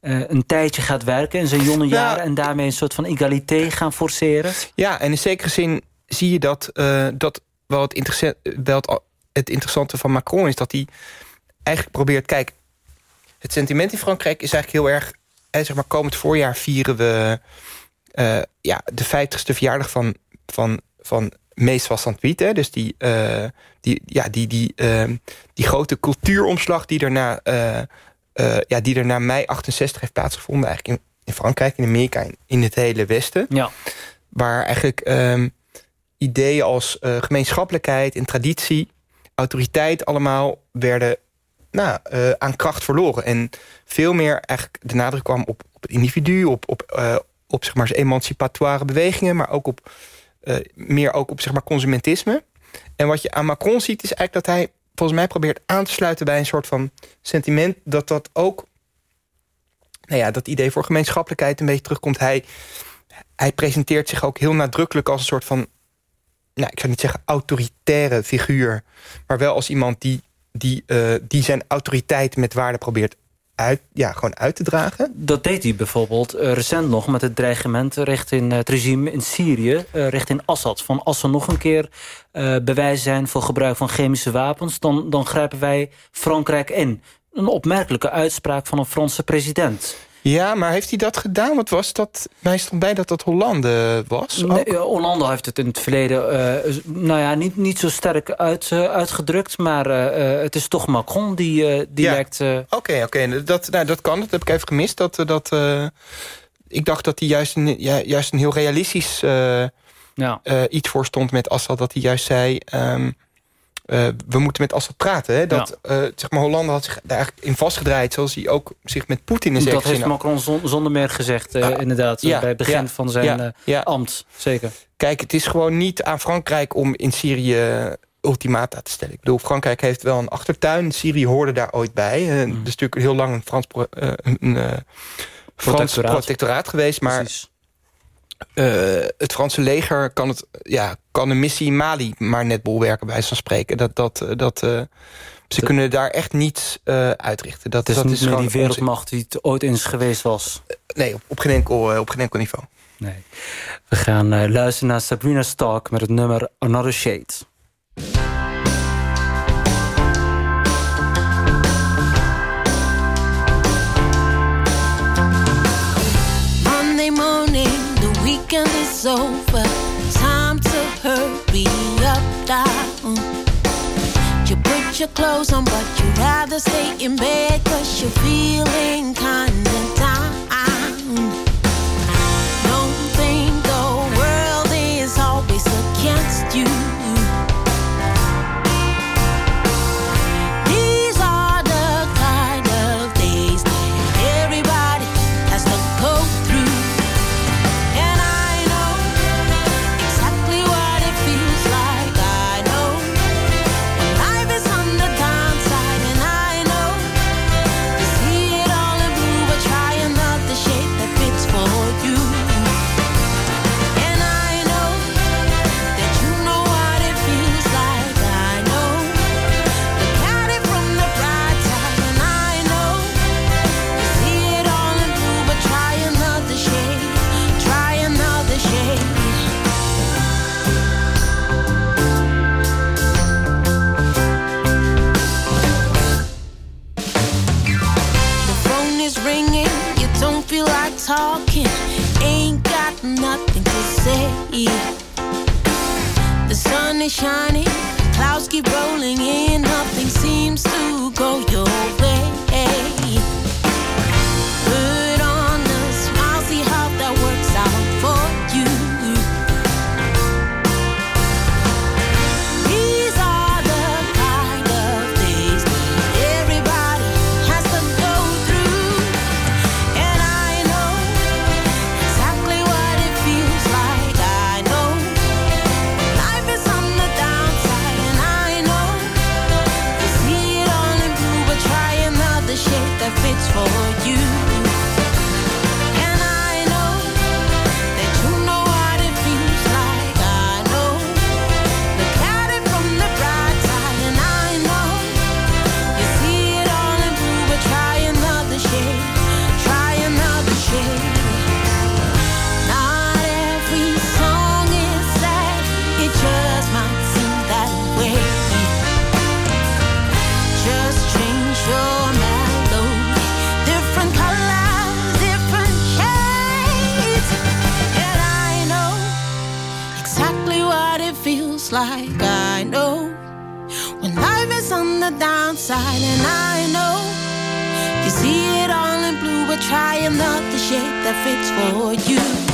een tijdje gaat werken in zijn jonge jaren... Ja. en daarmee een soort van egalité gaan forceren? Ja, en in zekere zin zie je dat, uh, dat wel, het interessant, wel het, het interessante van Macron is... dat hij eigenlijk probeert... Kijk, het sentiment in Frankrijk is eigenlijk heel erg... Hè, zeg maar, komend voorjaar vieren we uh, ja, de 50ste verjaardag van, van, van Mees Vassantuit. Dus die, uh, die, ja, die, die, uh, die grote cultuuromslag die er na, ja, die er na mei 68 heeft plaatsgevonden. Eigenlijk in, in Frankrijk, in Amerika, in, in het hele Westen. Ja. Waar eigenlijk um, ideeën als gemeenschappelijkheid en traditie, autoriteit allemaal werden nou, aan kracht verloren. En veel meer eigenlijk de nadruk kwam op, op het individu, op, op op zeg maar, emancipatoire bewegingen... maar ook op, uh, meer ook op zeg maar, consumentisme. En wat je aan Macron ziet is eigenlijk dat hij volgens mij probeert aan te sluiten... bij een soort van sentiment dat dat ook... Nou ja, dat idee voor gemeenschappelijkheid een beetje terugkomt. Hij, hij presenteert zich ook heel nadrukkelijk als een soort van... Nou, ik zou niet zeggen autoritaire figuur... maar wel als iemand die, die, uh, die zijn autoriteit met waarde probeert uit, ja, gewoon uit te dragen. Dat deed hij bijvoorbeeld uh, recent nog met het dreigement richting het regime in Syrië, uh, richting Assad. Van als er nog een keer uh, bewijs zijn voor gebruik van chemische wapens, dan, dan grijpen wij Frankrijk in. Een opmerkelijke uitspraak van een Franse president. Ja, maar heeft hij dat gedaan? Wat was dat? Mij stond bij dat dat Hollande was. Nee, Hollande heeft het in het verleden uh, nou ja, niet, niet zo sterk uit, uh, uitgedrukt. Maar uh, het is toch Macron die, die ja. lijkt... Oké, okay, oké. Okay. Dat, nou, dat kan. Dat heb ik even gemist. Dat, dat, ik dacht dat hij juist een, ja, juist een heel realistisch ja. iets voor stond met Assad. Dat hij juist zei... Um, eh, we moeten met Assad praten. Hè? Dat, eh, zeg maar, Hollande had zich daar eigenlijk in vastgedraaid... zoals hij ook zich met Poetin in Dat heeft Macron zon, zonder meer gezegd, uh, inderdaad. ja, bij het begin ja, van zijn ambt, zeker. Kijk, het is gewoon niet aan Frankrijk om in Syrië ultimata te stellen. Ik bedoel, Frankrijk heeft wel een achtertuin. Syrië hoorde daar ooit bij. Mm. Het is natuurlijk heel lang een Frans, een, Frans protectoraat. protectoraat. geweest. Maar het Franse leger kan, het, ja, kan een missie Mali maar net bolwerken bij van spreken. Dat, dat, dat, ze de, kunnen daar echt niets uitrichten. Dat, het is dat niet is meer die wereldmacht die het ooit eens geweest was. nee, op, op, geen enkel, op geen enkel niveau. Nee. We gaan luisteren naar Sabrina Stark met het nummer Another Shade. Is over. Time to hurry up. You put your clothes on, but you'd rather stay in bed cause you're feeling kinda down. Don't think the world is always against you. Feels like. I know when life is on the downside, and I know you see it all in blue, but try another shape that fits for you.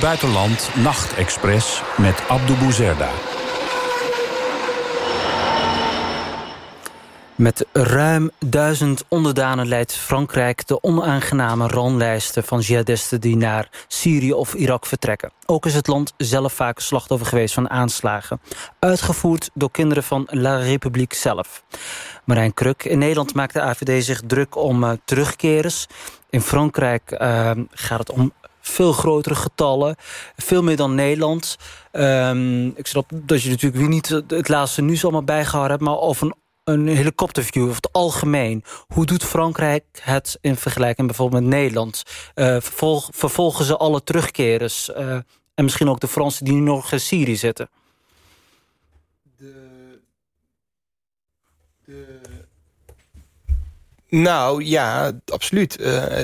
Buitenland Nachtexpress met Abdou Bouzerda. Met ruim duizend onderdanen leidt Frankrijk de onaangename ranlijsten van jihadisten die naar Syrië of Irak vertrekken. Ook is het land zelf vaak slachtoffer geweest van aanslagen. Uitgevoerd door kinderen van La République zelf. Marijn Kruk, in Nederland maakt de AVD zich druk om uh, terugkerers. In Frankrijk uh, gaat het om veel grotere getallen. Veel meer dan Nederland. Um, ik snap dat je natuurlijk weer niet het laatste nieuws allemaal bijgehouden hebt... maar of een een helikopterview of het algemeen. Hoe doet Frankrijk het in vergelijking bijvoorbeeld met Nederland? Vervolg- vervolgen ze alle terugkerers eh, en misschien ook de Fransen die nu nog in Syrië zitten? Nou ja, absoluut. Eh,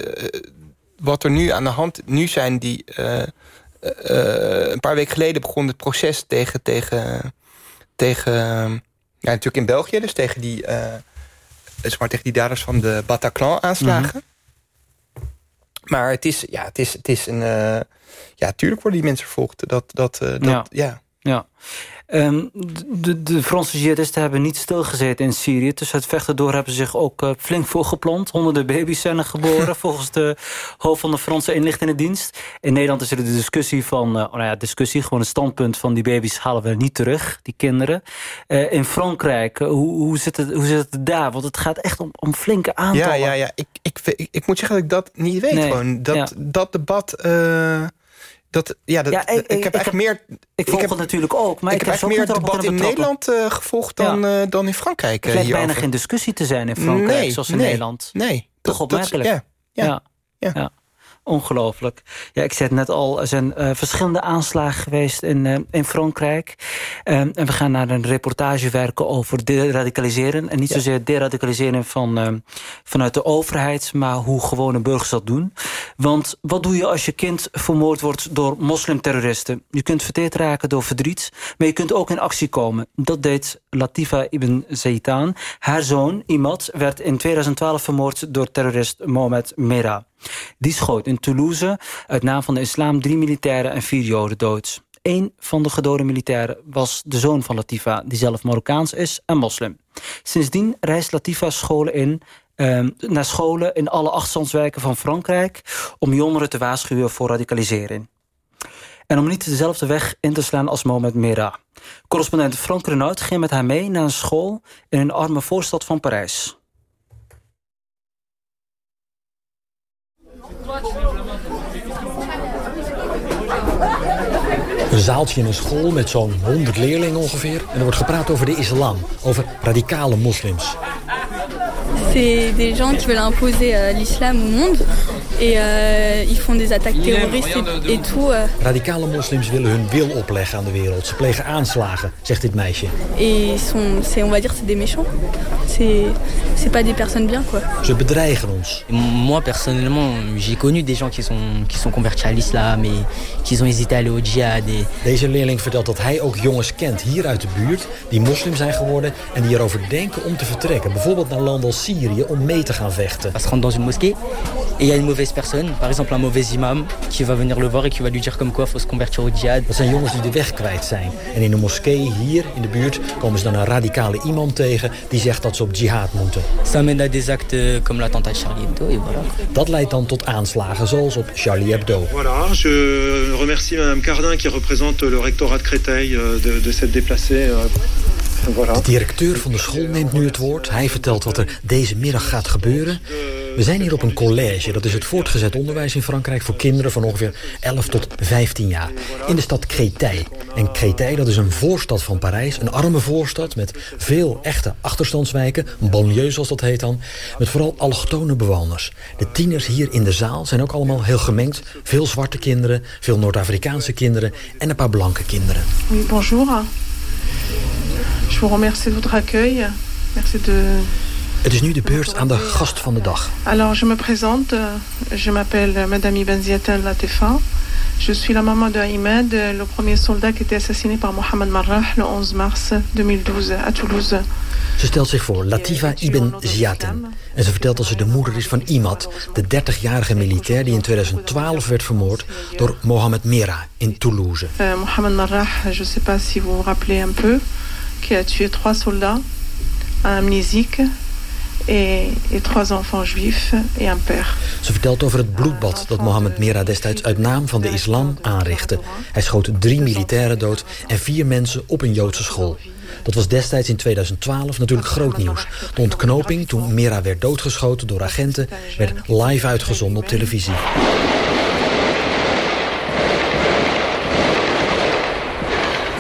wat er nu aan de hand... Nu zijn die... eh, eh, een paar weken geleden begon het proces tegen... tegen, tegen ja, natuurlijk in België, dus tegen die... eh, zeg maar tegen die daders van de Bataclan-aanslagen. Maar het is, ja, het is, het is een... ja, tuurlijk worden die mensen vervolgd. Dat, dat, dat, Ja. ja. Ja. Ehm, de, de Franse jihadisten hebben niet stilgezeten in Syrië. Tussen het vechten door hebben ze zich ook eh, flink voorgeplant. Honderden baby's zijn er geboren, volgens de hoofd van de Franse inlichtingendienst. In Nederland is er de discussie van, eh, nou ja, discussie, gewoon een standpunt van die baby's halen we niet terug, die kinderen. Eh, in Frankrijk, hoe, hoe, zit het, hoe zit het daar? Want het gaat echt om, om flinke aantallen. Ja, ja, ja. Ik, ik, ik, ik moet zeggen dat ik dat niet weet. Nee, Gewoon. Dat, ja. dat debat... dat, ja, dat, Ja, ik- ik, heb echt meer... Ik volg heb, het natuurlijk ook, maar ik, ik, heb heb meer ook niet debat in. Nederland eh, gevolgd dan, eh, dan in Frankrijk. Het eh, lijkt bijna geen discussie te zijn in Frankrijk, Nee, zoals in nee, Nederland. Nee. Toch opmerkelijk. ja, ja. ja. Ongelooflijk. Ja, ik zei het net al, er zijn eh, verschillende aanslagen geweest in, eh, in Frankrijk. Ehm, en we gaan naar een reportage werken over deradicaliseren. En niet zozeer deradicaliseren van, ehm, vanuit de overheid... maar hoe gewone burgers dat doen. Want wat doe je als je kind vermoord wordt door moslimterroristen? Je kunt verteerd raken door verdriet, maar je kunt ook in actie komen. Dat deed Latifa Ibn Zaitan. Haar zoon, Imad, werd in 2012 vermoord door terrorist Mohamed Merah. Die schoot in Toulouse uit naam van de islam drie militairen en vier joden dood. Eén van de gedode militairen was de zoon van Latifa, die zelf Marokkaans is en moslim. Sindsdien reist Latifa scholen in, ehm, naar scholen in alle achterstandswijken van Frankrijk... om jongeren te waarschuwen voor radicalisering. En om niet dezelfde weg in te slaan als Mohamed Merah. Correspondent Frank Renaud ging met haar mee naar een school... in een arme voorstad van Parijs. Een zaaltje in een school met zo'n 100 leerlingen ongeveer. En er wordt gepraat over de islam, over radicale moslims. C'est des gens qui veulent imposer euh, l'islam au monde et euh, ils font des attaques terroristes et, et tout. euh, Radicale moslims willen hun wil opleggen aan de wereld. Ze plegen aanslagen, zegt dit meisje. et ils sont, c'est, on va dire, c'est des méchants. C'est, c'est pas des personnes bien, quoi. Ze bedreigen ons. Moi, personnellement, j'ai connu des gens qui sont, qui sont convertis à l'islam et qui ont hésité à aller au djihad. Et... Deze leerling vertelt dat hij ook jongens kent hier uit de buurt... die moslim zijn geworden en die erover denken om te vertrekken. Bijvoorbeeld naar landen als Syrië om mee te gaan vechten. Se rend dans une mosquée et il y a une mauvaise personne, par exemple un mauvais imam, qui va venir le voir et qui va lui dire comme quoi il faut se convertir au djihad. Dat zijn jongens die de weg kwijt zijn. En in een moskee hier in de buurt komen ze dan een radicale imam tegen... die zegt dat ze op jihad moeten. Ça mène à des actes comme l'attentat de Charlie Hebdo et voilà. Dat leidt dan tot aanslagen zoals op Charlie Hebdo. Voilà, je remercie Madame Cardin qui représente le rectorat de Créteil euh, de, de s'être déplacée. Voilà. De directeur van de school neemt nu het woord. Hij vertelt wat er deze middag gaat gebeuren. We zijn hier op een college. Dat is het voortgezet onderwijs in Frankrijk voor kinderen van ongeveer 11 tot 15 jaar. In de stad Créteil. En Créteil, dat is een voorstad van Parijs. Een arme voorstad met veel echte achterstandswijken. Een banlieue zoals dat heet dan. Met vooral allochtone bewoners. De tieners hier in de zaal zijn ook allemaal heel gemengd. Veel zwarte kinderen, veel Noord-Afrikaanse kinderen en een paar blanke kinderen. Oui, bonjour. Je vous remercie de votre accueil. Merci de... Het is nu de beurt aan de gast van de dag. Alors, je me présente. Je m'appelle Madame Ibn Latifa. Je suis la maman de Ahmed, le premier soldat qui était assassiné par Mohamed Marrah le 11 mars 2012 à Toulouse. Ze stelt zich voor, Latifa Ibn Ziaten. En ze vertelt dat ze de moeder is van Imad, de 30-jarige militair... die in 2012 werd vermoord door Mohamed Merah in Toulouse. Euh, Mohamed Marrah, je ne sais pas si vous vous rappelez un peu, qui a tué trois soldats, un amnésique et, et trois enfants juifs et un père. Ze vertelt over het bloedbad dat Mohamed Merah destijds uit naam van de islam aanrichtte. Hij schoot drie militairen dood en vier mensen op een Joodse school. Dat was destijds in 2012 natuurlijk groot nieuws. De ontknoping toen Merah werd doodgeschoten door agenten... werd live uitgezonden op televisie.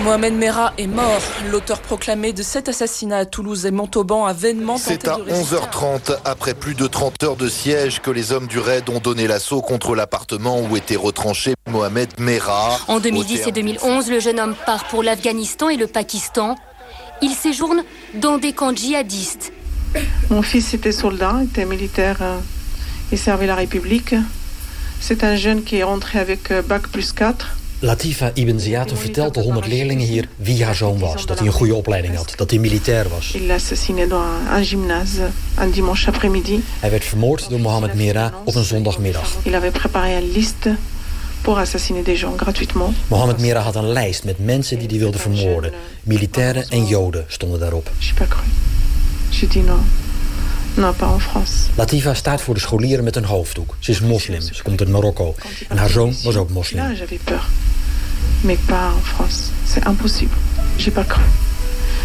Mohamed Merah est mort. L'auteur proclamé de sept assassinats à Toulouse et Montauban a vainement tenté C'est à de résister. 11h30, après plus de 30 heures de siège, que les hommes du raid ont donné l'assaut contre l'appartement où était retranché Mohamed Merah. En Au 2010 et terme 2011, le jeune homme part pour l'Afghanistan et le Pakistan. Il séjourne dans des camps djihadistes. Mon fils était soldat, était militaire, euh, il servait la République. C'est un jeune qui est rentré avec euh, bac plus 4. Latifa Ibn Ziyato vertelt de 100 leerlingen hier wie haar zoon was. Dat hij een goede opleiding had, dat hij militair was. Hij werd vermoord door Mohammed Merah op een zondagmiddag. Il avait préparé une liste pour assassiner des gens gratuitement. Mohammed Merah had een lijst met mensen die hij wilde vermoorden. Militairen en joden stonden daarop. J'ai dit non. Pas en France. Latifa staat voor de scholieren met een hoofddoek. Ze is moslim, ze komt uit Marokko. En haar zoon was ook moslim. Là, j'avais peur. Mais pas en France. C'est impossible. J'ai pas cru.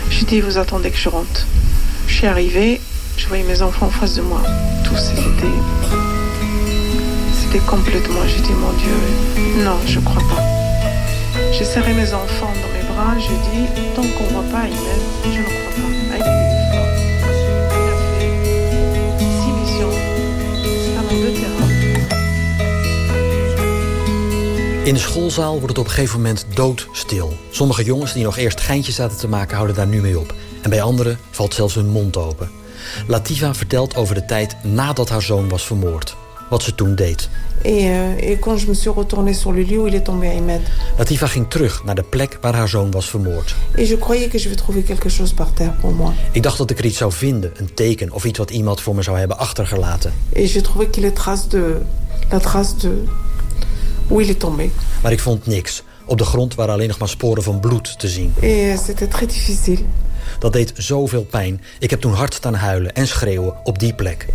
J'ai dit, vous attendez que je rentre. Je suis arrivée, je voyais mes enfants en face de moi. Tous, c'était... C'était complètement... J'ai dit, mon Dieu, non, je crois pas. J'ai serré mes enfants dans mes bras, je dis, tant qu'on voit pas Imen, je ne crois In de schoolzaal wordt het op een gegeven moment doodstil. Sommige jongens die nog eerst geintjes zaten te maken houden daar nu mee op. En bij anderen valt zelfs hun mond open. Latifa vertelt over de tijd nadat haar zoon was vermoord. Wat ze toen deed. Latifa ging terug naar de plek waar haar zoon was vermoord. Ik dacht dat ik er iets zou vinden, een teken of iets wat iemand voor me zou hebben achtergelaten. Trouvé que les traces de... Trace de... Est tombé. Maar ik vond niks. Op de grond waren alleen nog maar sporen van bloed te zien. C'était très difficile. Dat deed zoveel pijn. Ik heb toen hard staan huilen en schreeuwen op die plek.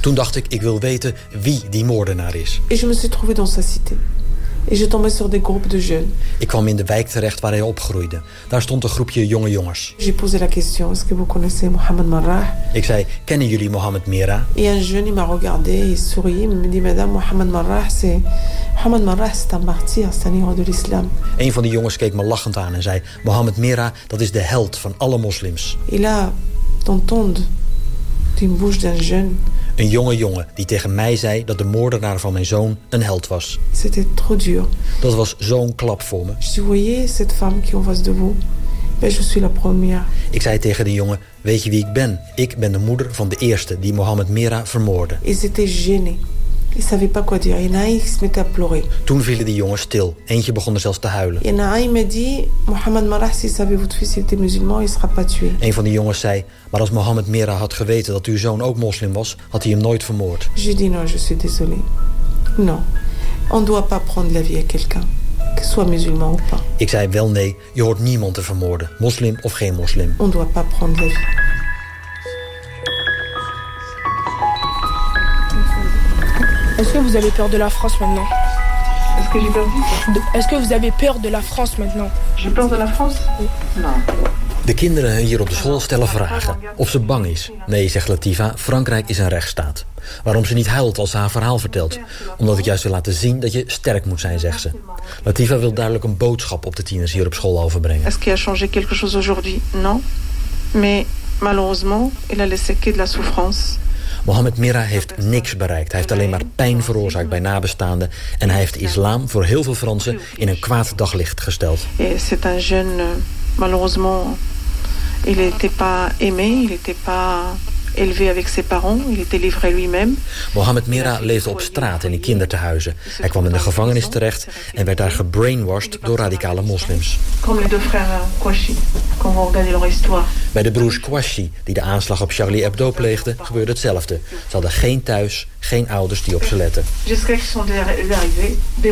Toen dacht ik, ik wil weten wie die moordenaar is. Et je me suis trouvée dans sa cité. Et je tombais sur des groupes de jeunes. Ik kwam in de wijk terecht waar hij opgroeide. Daar stond een groepje jonge jongens. J'ai posé la question, est-ce que vous connaissez Mohamed Marrah Ik zei, kennen jullie Mohammed Mera? Et un jeune, il m'a regardé, il sourit, il me dit, Madame, Mohamed Marrah, c'est... Mohamed Marrah, c'est un martyr, c'est un héros de l'islam. Een van die jongens keek me lachend aan en zei... Mohammed Mera, dat is de held van alle moslims. Et là, d'entendre d'un jeune, Een jonge jongen die tegen mij zei dat de moordenaar van mijn zoon een held was. c'était trop dur. Dat was zo'n klap voor me. Je cette femme qui en face de vous ben, Je suis la première. Ik zei tegen die jongen, weet je wie ik ben? Ik ben de moeder van de eerste die Mohammed Mera vermoordde. Ils savaient pas quoi dire. En qui se mettait à pleurer. Toen vielen die jongens stil. Eentje begon er zelfs te huilen. En il m'a dit, Mohamed Marrah, s'il savait votre fils était musulman, il sera pas tué. Een van die jongens zei, maar als Mohammed Mera had geweten dat uw zoon ook moslim was, had hij hem nooit vermoord. J'ai dit, non, je suis désolée. Non, on doit pas prendre la vie à quelqu'un, qu'il soit musulman ou pas. Ik zei wel nee, je hoort niemand te vermoorden, moslim of geen moslim. On doit pas prendre la vie. Vous avez peur de la France maintenant Est-ce que j'ai peur De- Est-ce que vous avez peur de la France maintenant J'ai peur de la France Non. De kinderen hier op de school stellen vragen. Of ze bang is. Nee, zegt Latifa, Frankrijk is een rechtsstaat. Waarom ze niet huilt als ze haar verhaal vertelt. Omdat ik juist wil laten zien dat je sterk moet zijn, zegt ze. Latifa wil duidelijk een boodschap op de tieners hier op school overbrengen. Est-ce qu'il a changé quelque chose aujourd'hui Non. Mais malheureusement, il a laissé que de la souffrance. Mohammed Mira heeft niks bereikt. Hij heeft alleen maar pijn veroorzaakt bij nabestaanden. En hij heeft de islam voor heel veel Fransen in een kwaad daglicht gesteld. C'est un jeune, euh, malheureusement, il n'était pas aimé, il n'était pas élevé avec ses parents, il était livré lui-même. Mohammed Mira leefde op straat in kindertehuizen. Hij kwam in de gevangenis terecht en werd daar gebrainwashed door radicale moslims. Euh. Bij de broers Kouachi, die de aanslag op Charlie Hebdo pleegden, gebeurde hetzelfde. Ze hadden geen thuis, geen ouders die op ze letten.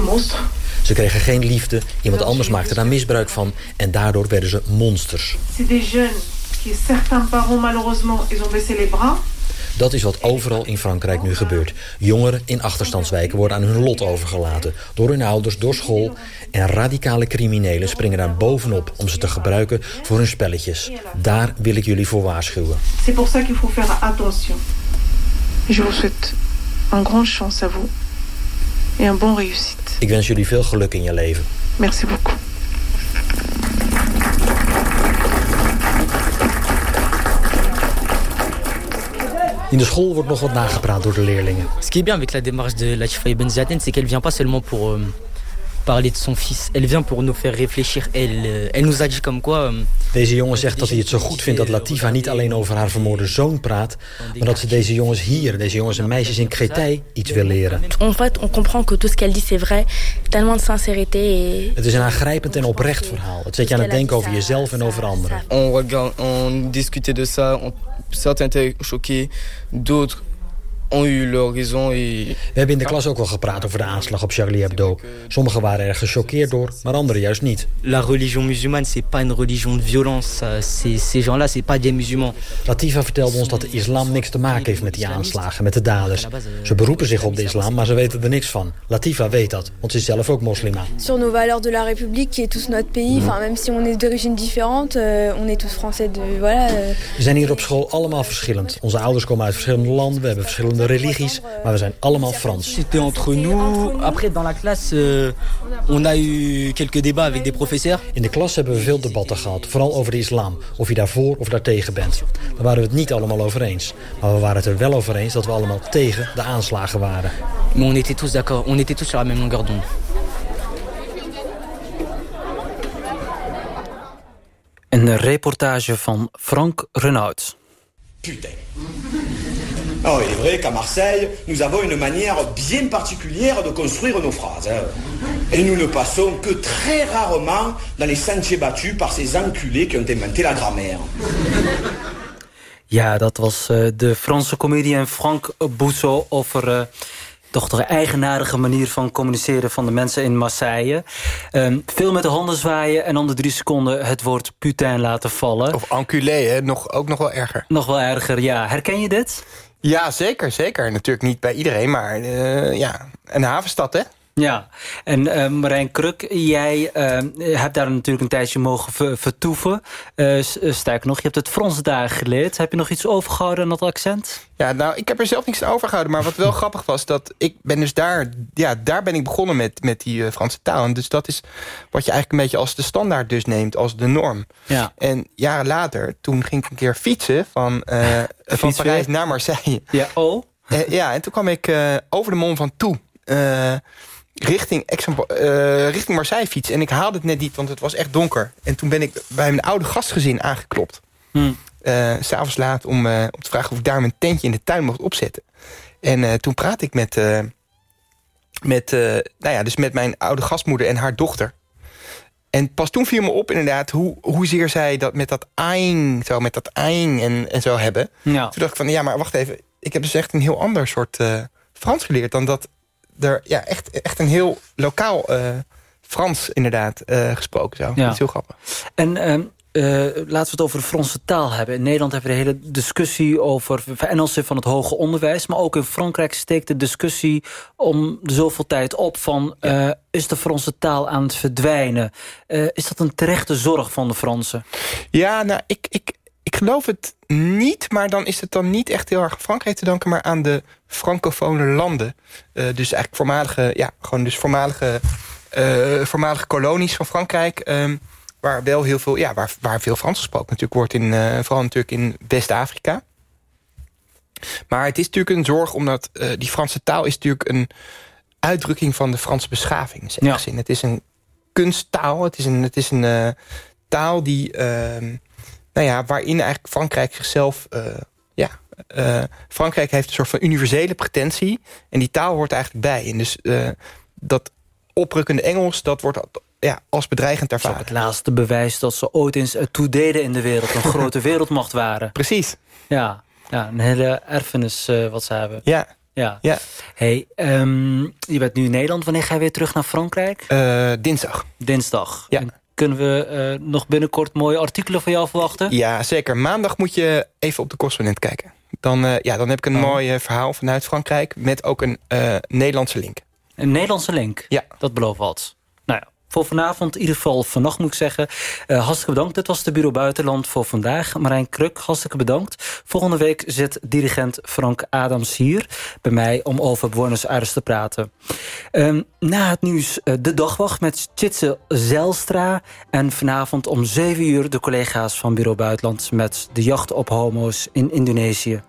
Monstres. Ze kregen geen liefde, iemand anders maakte daar misbruik van... en daardoor werden ze monsters. C'est des jeunes qui, certains parents, malheureusement, ils ont baissé les bras. Dat is wat overal in Frankrijk nu gebeurt. Jongeren in achterstandswijken worden aan hun lot overgelaten. Door hun ouders, door school. En radicale criminelen springen daar bovenop om ze te gebruiken voor hun spelletjes. Daar wil ik jullie voor waarschuwen. C'est pour ça qu'il faut faire attention. Je vous souhaite une grande chance à vous. et un bon réussite. Ik wens jullie veel geluk in je leven. Merci beaucoup. In de school wordt nog wat nagepraat door de leerlingen. Ce qui est bien avec la démarche de Latifa Ibn Ziaden, c'est qu'elle vient pas seulement pour euh, parler de son fils. Elle vient pour nous faire réfléchir. Elle, euh, elle nous a dit comme quoi... euh, Deze jongen zegt dat hij het zo goed vindt dat Latifa niet alleen over haar vermoorde zoon praat... maar dat ze deze jongens hier, deze jongens en meisjes in Créteil, iets wil leren. En fait, on comprend que tout ce qu'elle dit, c'est vrai. Tellement de sincérité et... Het is een aangrijpend en oprecht verhaal. Het zet je aan het denken over jezelf en over anderen. On, regarde, on discutait de ça, on- certains étaient choqués, d'autres ont eu leur raison. Et... We hebben in de klas ook wel gepraat over de aanslag op Charlie Hebdo. Sommigen waren er gechoqueerd door, maar anderen juist niet. La religion musulmane, c'est pas une religion de violence. euh, c'est- Ces gens-là, c'est pas des musulmans. Latifa vertelde ons dat de islam niks te maken heeft met die aanslagen, met de daders. Ze beroepen zich op de islam, maar ze weten er niks van. Latifa weet dat, want ze is zelf ook moslima. Sur nos valeurs de la République, qui est tous notre pays. Mhm. Enfin, même si on est d'origine différente, euh, on est tous français de... Voilà. euh, We zijn hier op school allemaal verschillend. Onze ouders komen uit verschillende landen, we hebben verschillende religies, maar we zijn allemaal Frans. C'était entre nous. Après, dans la classe, euh, on a eu quelques débats avec des professeurs. In de klas hebben we veel debatten gehad, vooral over de islam. Of je daarvoor of daartegen bent. Daar waren we het niet allemaal over eens. Maar we waren het er wel over eens dat we allemaal tegen de aanslagen waren. Mais on était tous d'accord. On était tous sur la même longueur d'onde. Een reportage van Frank Renaud. Putain. Oh, il est vrai qu'à Marseille, nous avons une manière bien particulière de construire nos phrases. hein. Et nous ne passons que très rarement dans les sentiers battus par ces enculés qui ont inventé la grammaire. Ja, dat was eh, de Franse comedian Frank Bousseau over... eh, toch de eigenaardige manier van communiceren van de mensen in Marseille. Ehm, veel met de handen zwaaien en om de drie seconden het woord putain laten vallen. Of enculé, hè? Nog, ook nog wel erger. Nog wel erger, ja. Herken je dit? Ja, zeker, zeker. Natuurlijk niet bij iedereen, maar eh, ja, een havenstad, hè? Ja, en eh, Marijn Kruk, jij eh, hebt daar natuurlijk een tijdje mogen ver- vertoeven. Eh, sterker nog, je hebt het Frans daar geleerd. Heb je nog iets overgehouden aan dat accent? Ja, nou, ik heb er zelf niks aan overgehouden. Maar wat wel grappig was, dat ik ben dus daar... Ja, daar ben ik begonnen met, met die Franse taal. En dus dat is wat je eigenlijk een beetje als de standaard dus neemt, als de norm. Ja. En jaren later, toen ging ik een keer fietsen van, van? Parijs naar Marseille. Ja, oh? Ja, en toen kwam ik over de Mont Ventoux... eh richting, eh, richting Marseille fietsen. En ik haalde het net niet, want het was echt donker. En toen ben ik bij mijn oude gastgezin aangeklopt. Hm. Eh, S'avonds laat om, eh, om te vragen of ik daar mijn tentje in de tuin mocht opzetten. En toen praat ik met, met, nou ja, dus met mijn oude gastmoeder en haar dochter. En pas toen viel me op inderdaad hoe, hoezeer zij dat met dat aing, zo met dat aing en, en zo hebben. Ja. Toen dacht ik van, ja, maar wacht even. Ik heb dus echt een heel ander soort Frans geleerd... dan dat er ja, echt, echt een heel lokaal eh, Frans inderdaad eh, gesproken zou. Ja. Dat is heel grappig. En ehm, eh, laten we het over de Franse taal hebben. In Nederland hebben we de hele discussie over Engelsen van het hoger onderwijs. Maar ook in Frankrijk steekt de discussie om zoveel tijd op van... is de Franse taal aan het verdwijnen? Is dat een terechte zorg van de Fransen? Ja, nou, ik, ik, ik geloof het niet, maar dan is het dan niet echt heel erg aan Frankrijk te danken, maar aan de francofone landen. Eh, dus eigenlijk voormalige, ja, gewoon dus voormalige, eh, voormalige kolonies van Frankrijk, ehm, waar wel heel veel, ja, waar, waar veel Frans gesproken natuurlijk wordt, in, eh, vooral natuurlijk in West-Afrika. Maar het is natuurlijk een zorg, omdat die Franse taal is natuurlijk een uitdrukking van de Franse beschaving. in zin. Het is een kunsttaal, het is een, het is een taal die, ehm, nou ja, waarin eigenlijk Frankrijk zichzelf, eh, ja, eh, Frankrijk heeft een soort van universele pretentie en die taal hoort eigenlijk bij. En dus eh, dat oprukkende Engels, dat wordt ja, als bedreigend ervaren. Het laatste bewijs dat ze ooit eens toe deden in de wereld. Een grote wereldmacht waren. Precies. Ja, ja een hele erfenis wat ze hebben. Ja. Ja. ja. Hey, ehm, je bent nu in Nederland. Wanneer ga je weer terug naar Frankrijk? Dinsdag. Dinsdag. Ja. En kunnen we eh, nog binnenkort mooie artikelen van jou verwachten? Ja, zeker. Maandag moet je even op de correspondent kijken. Dan, eh, ja, dan heb ik een Oh. mooi eh, verhaal vanuit Frankrijk... met ook een Nederlandse link. Een Nederlandse link? Ja. Dat belooft wat. Voor vanavond. In ieder geval vannacht moet ik zeggen. Uh, hartstikke bedankt. Dit was de Bureau Buitenland voor vandaag. Marijn Kruk, hartstikke bedankt. Volgende week zit dirigent Frank Adams hier bij mij... om over Buenos Aires te praten. Um, na het nieuws uh, de dagwacht met Chitse Zelstra. En vanavond om 7 uur de collega's van Bureau Buitenland... met de jacht op homo's in Indonesië.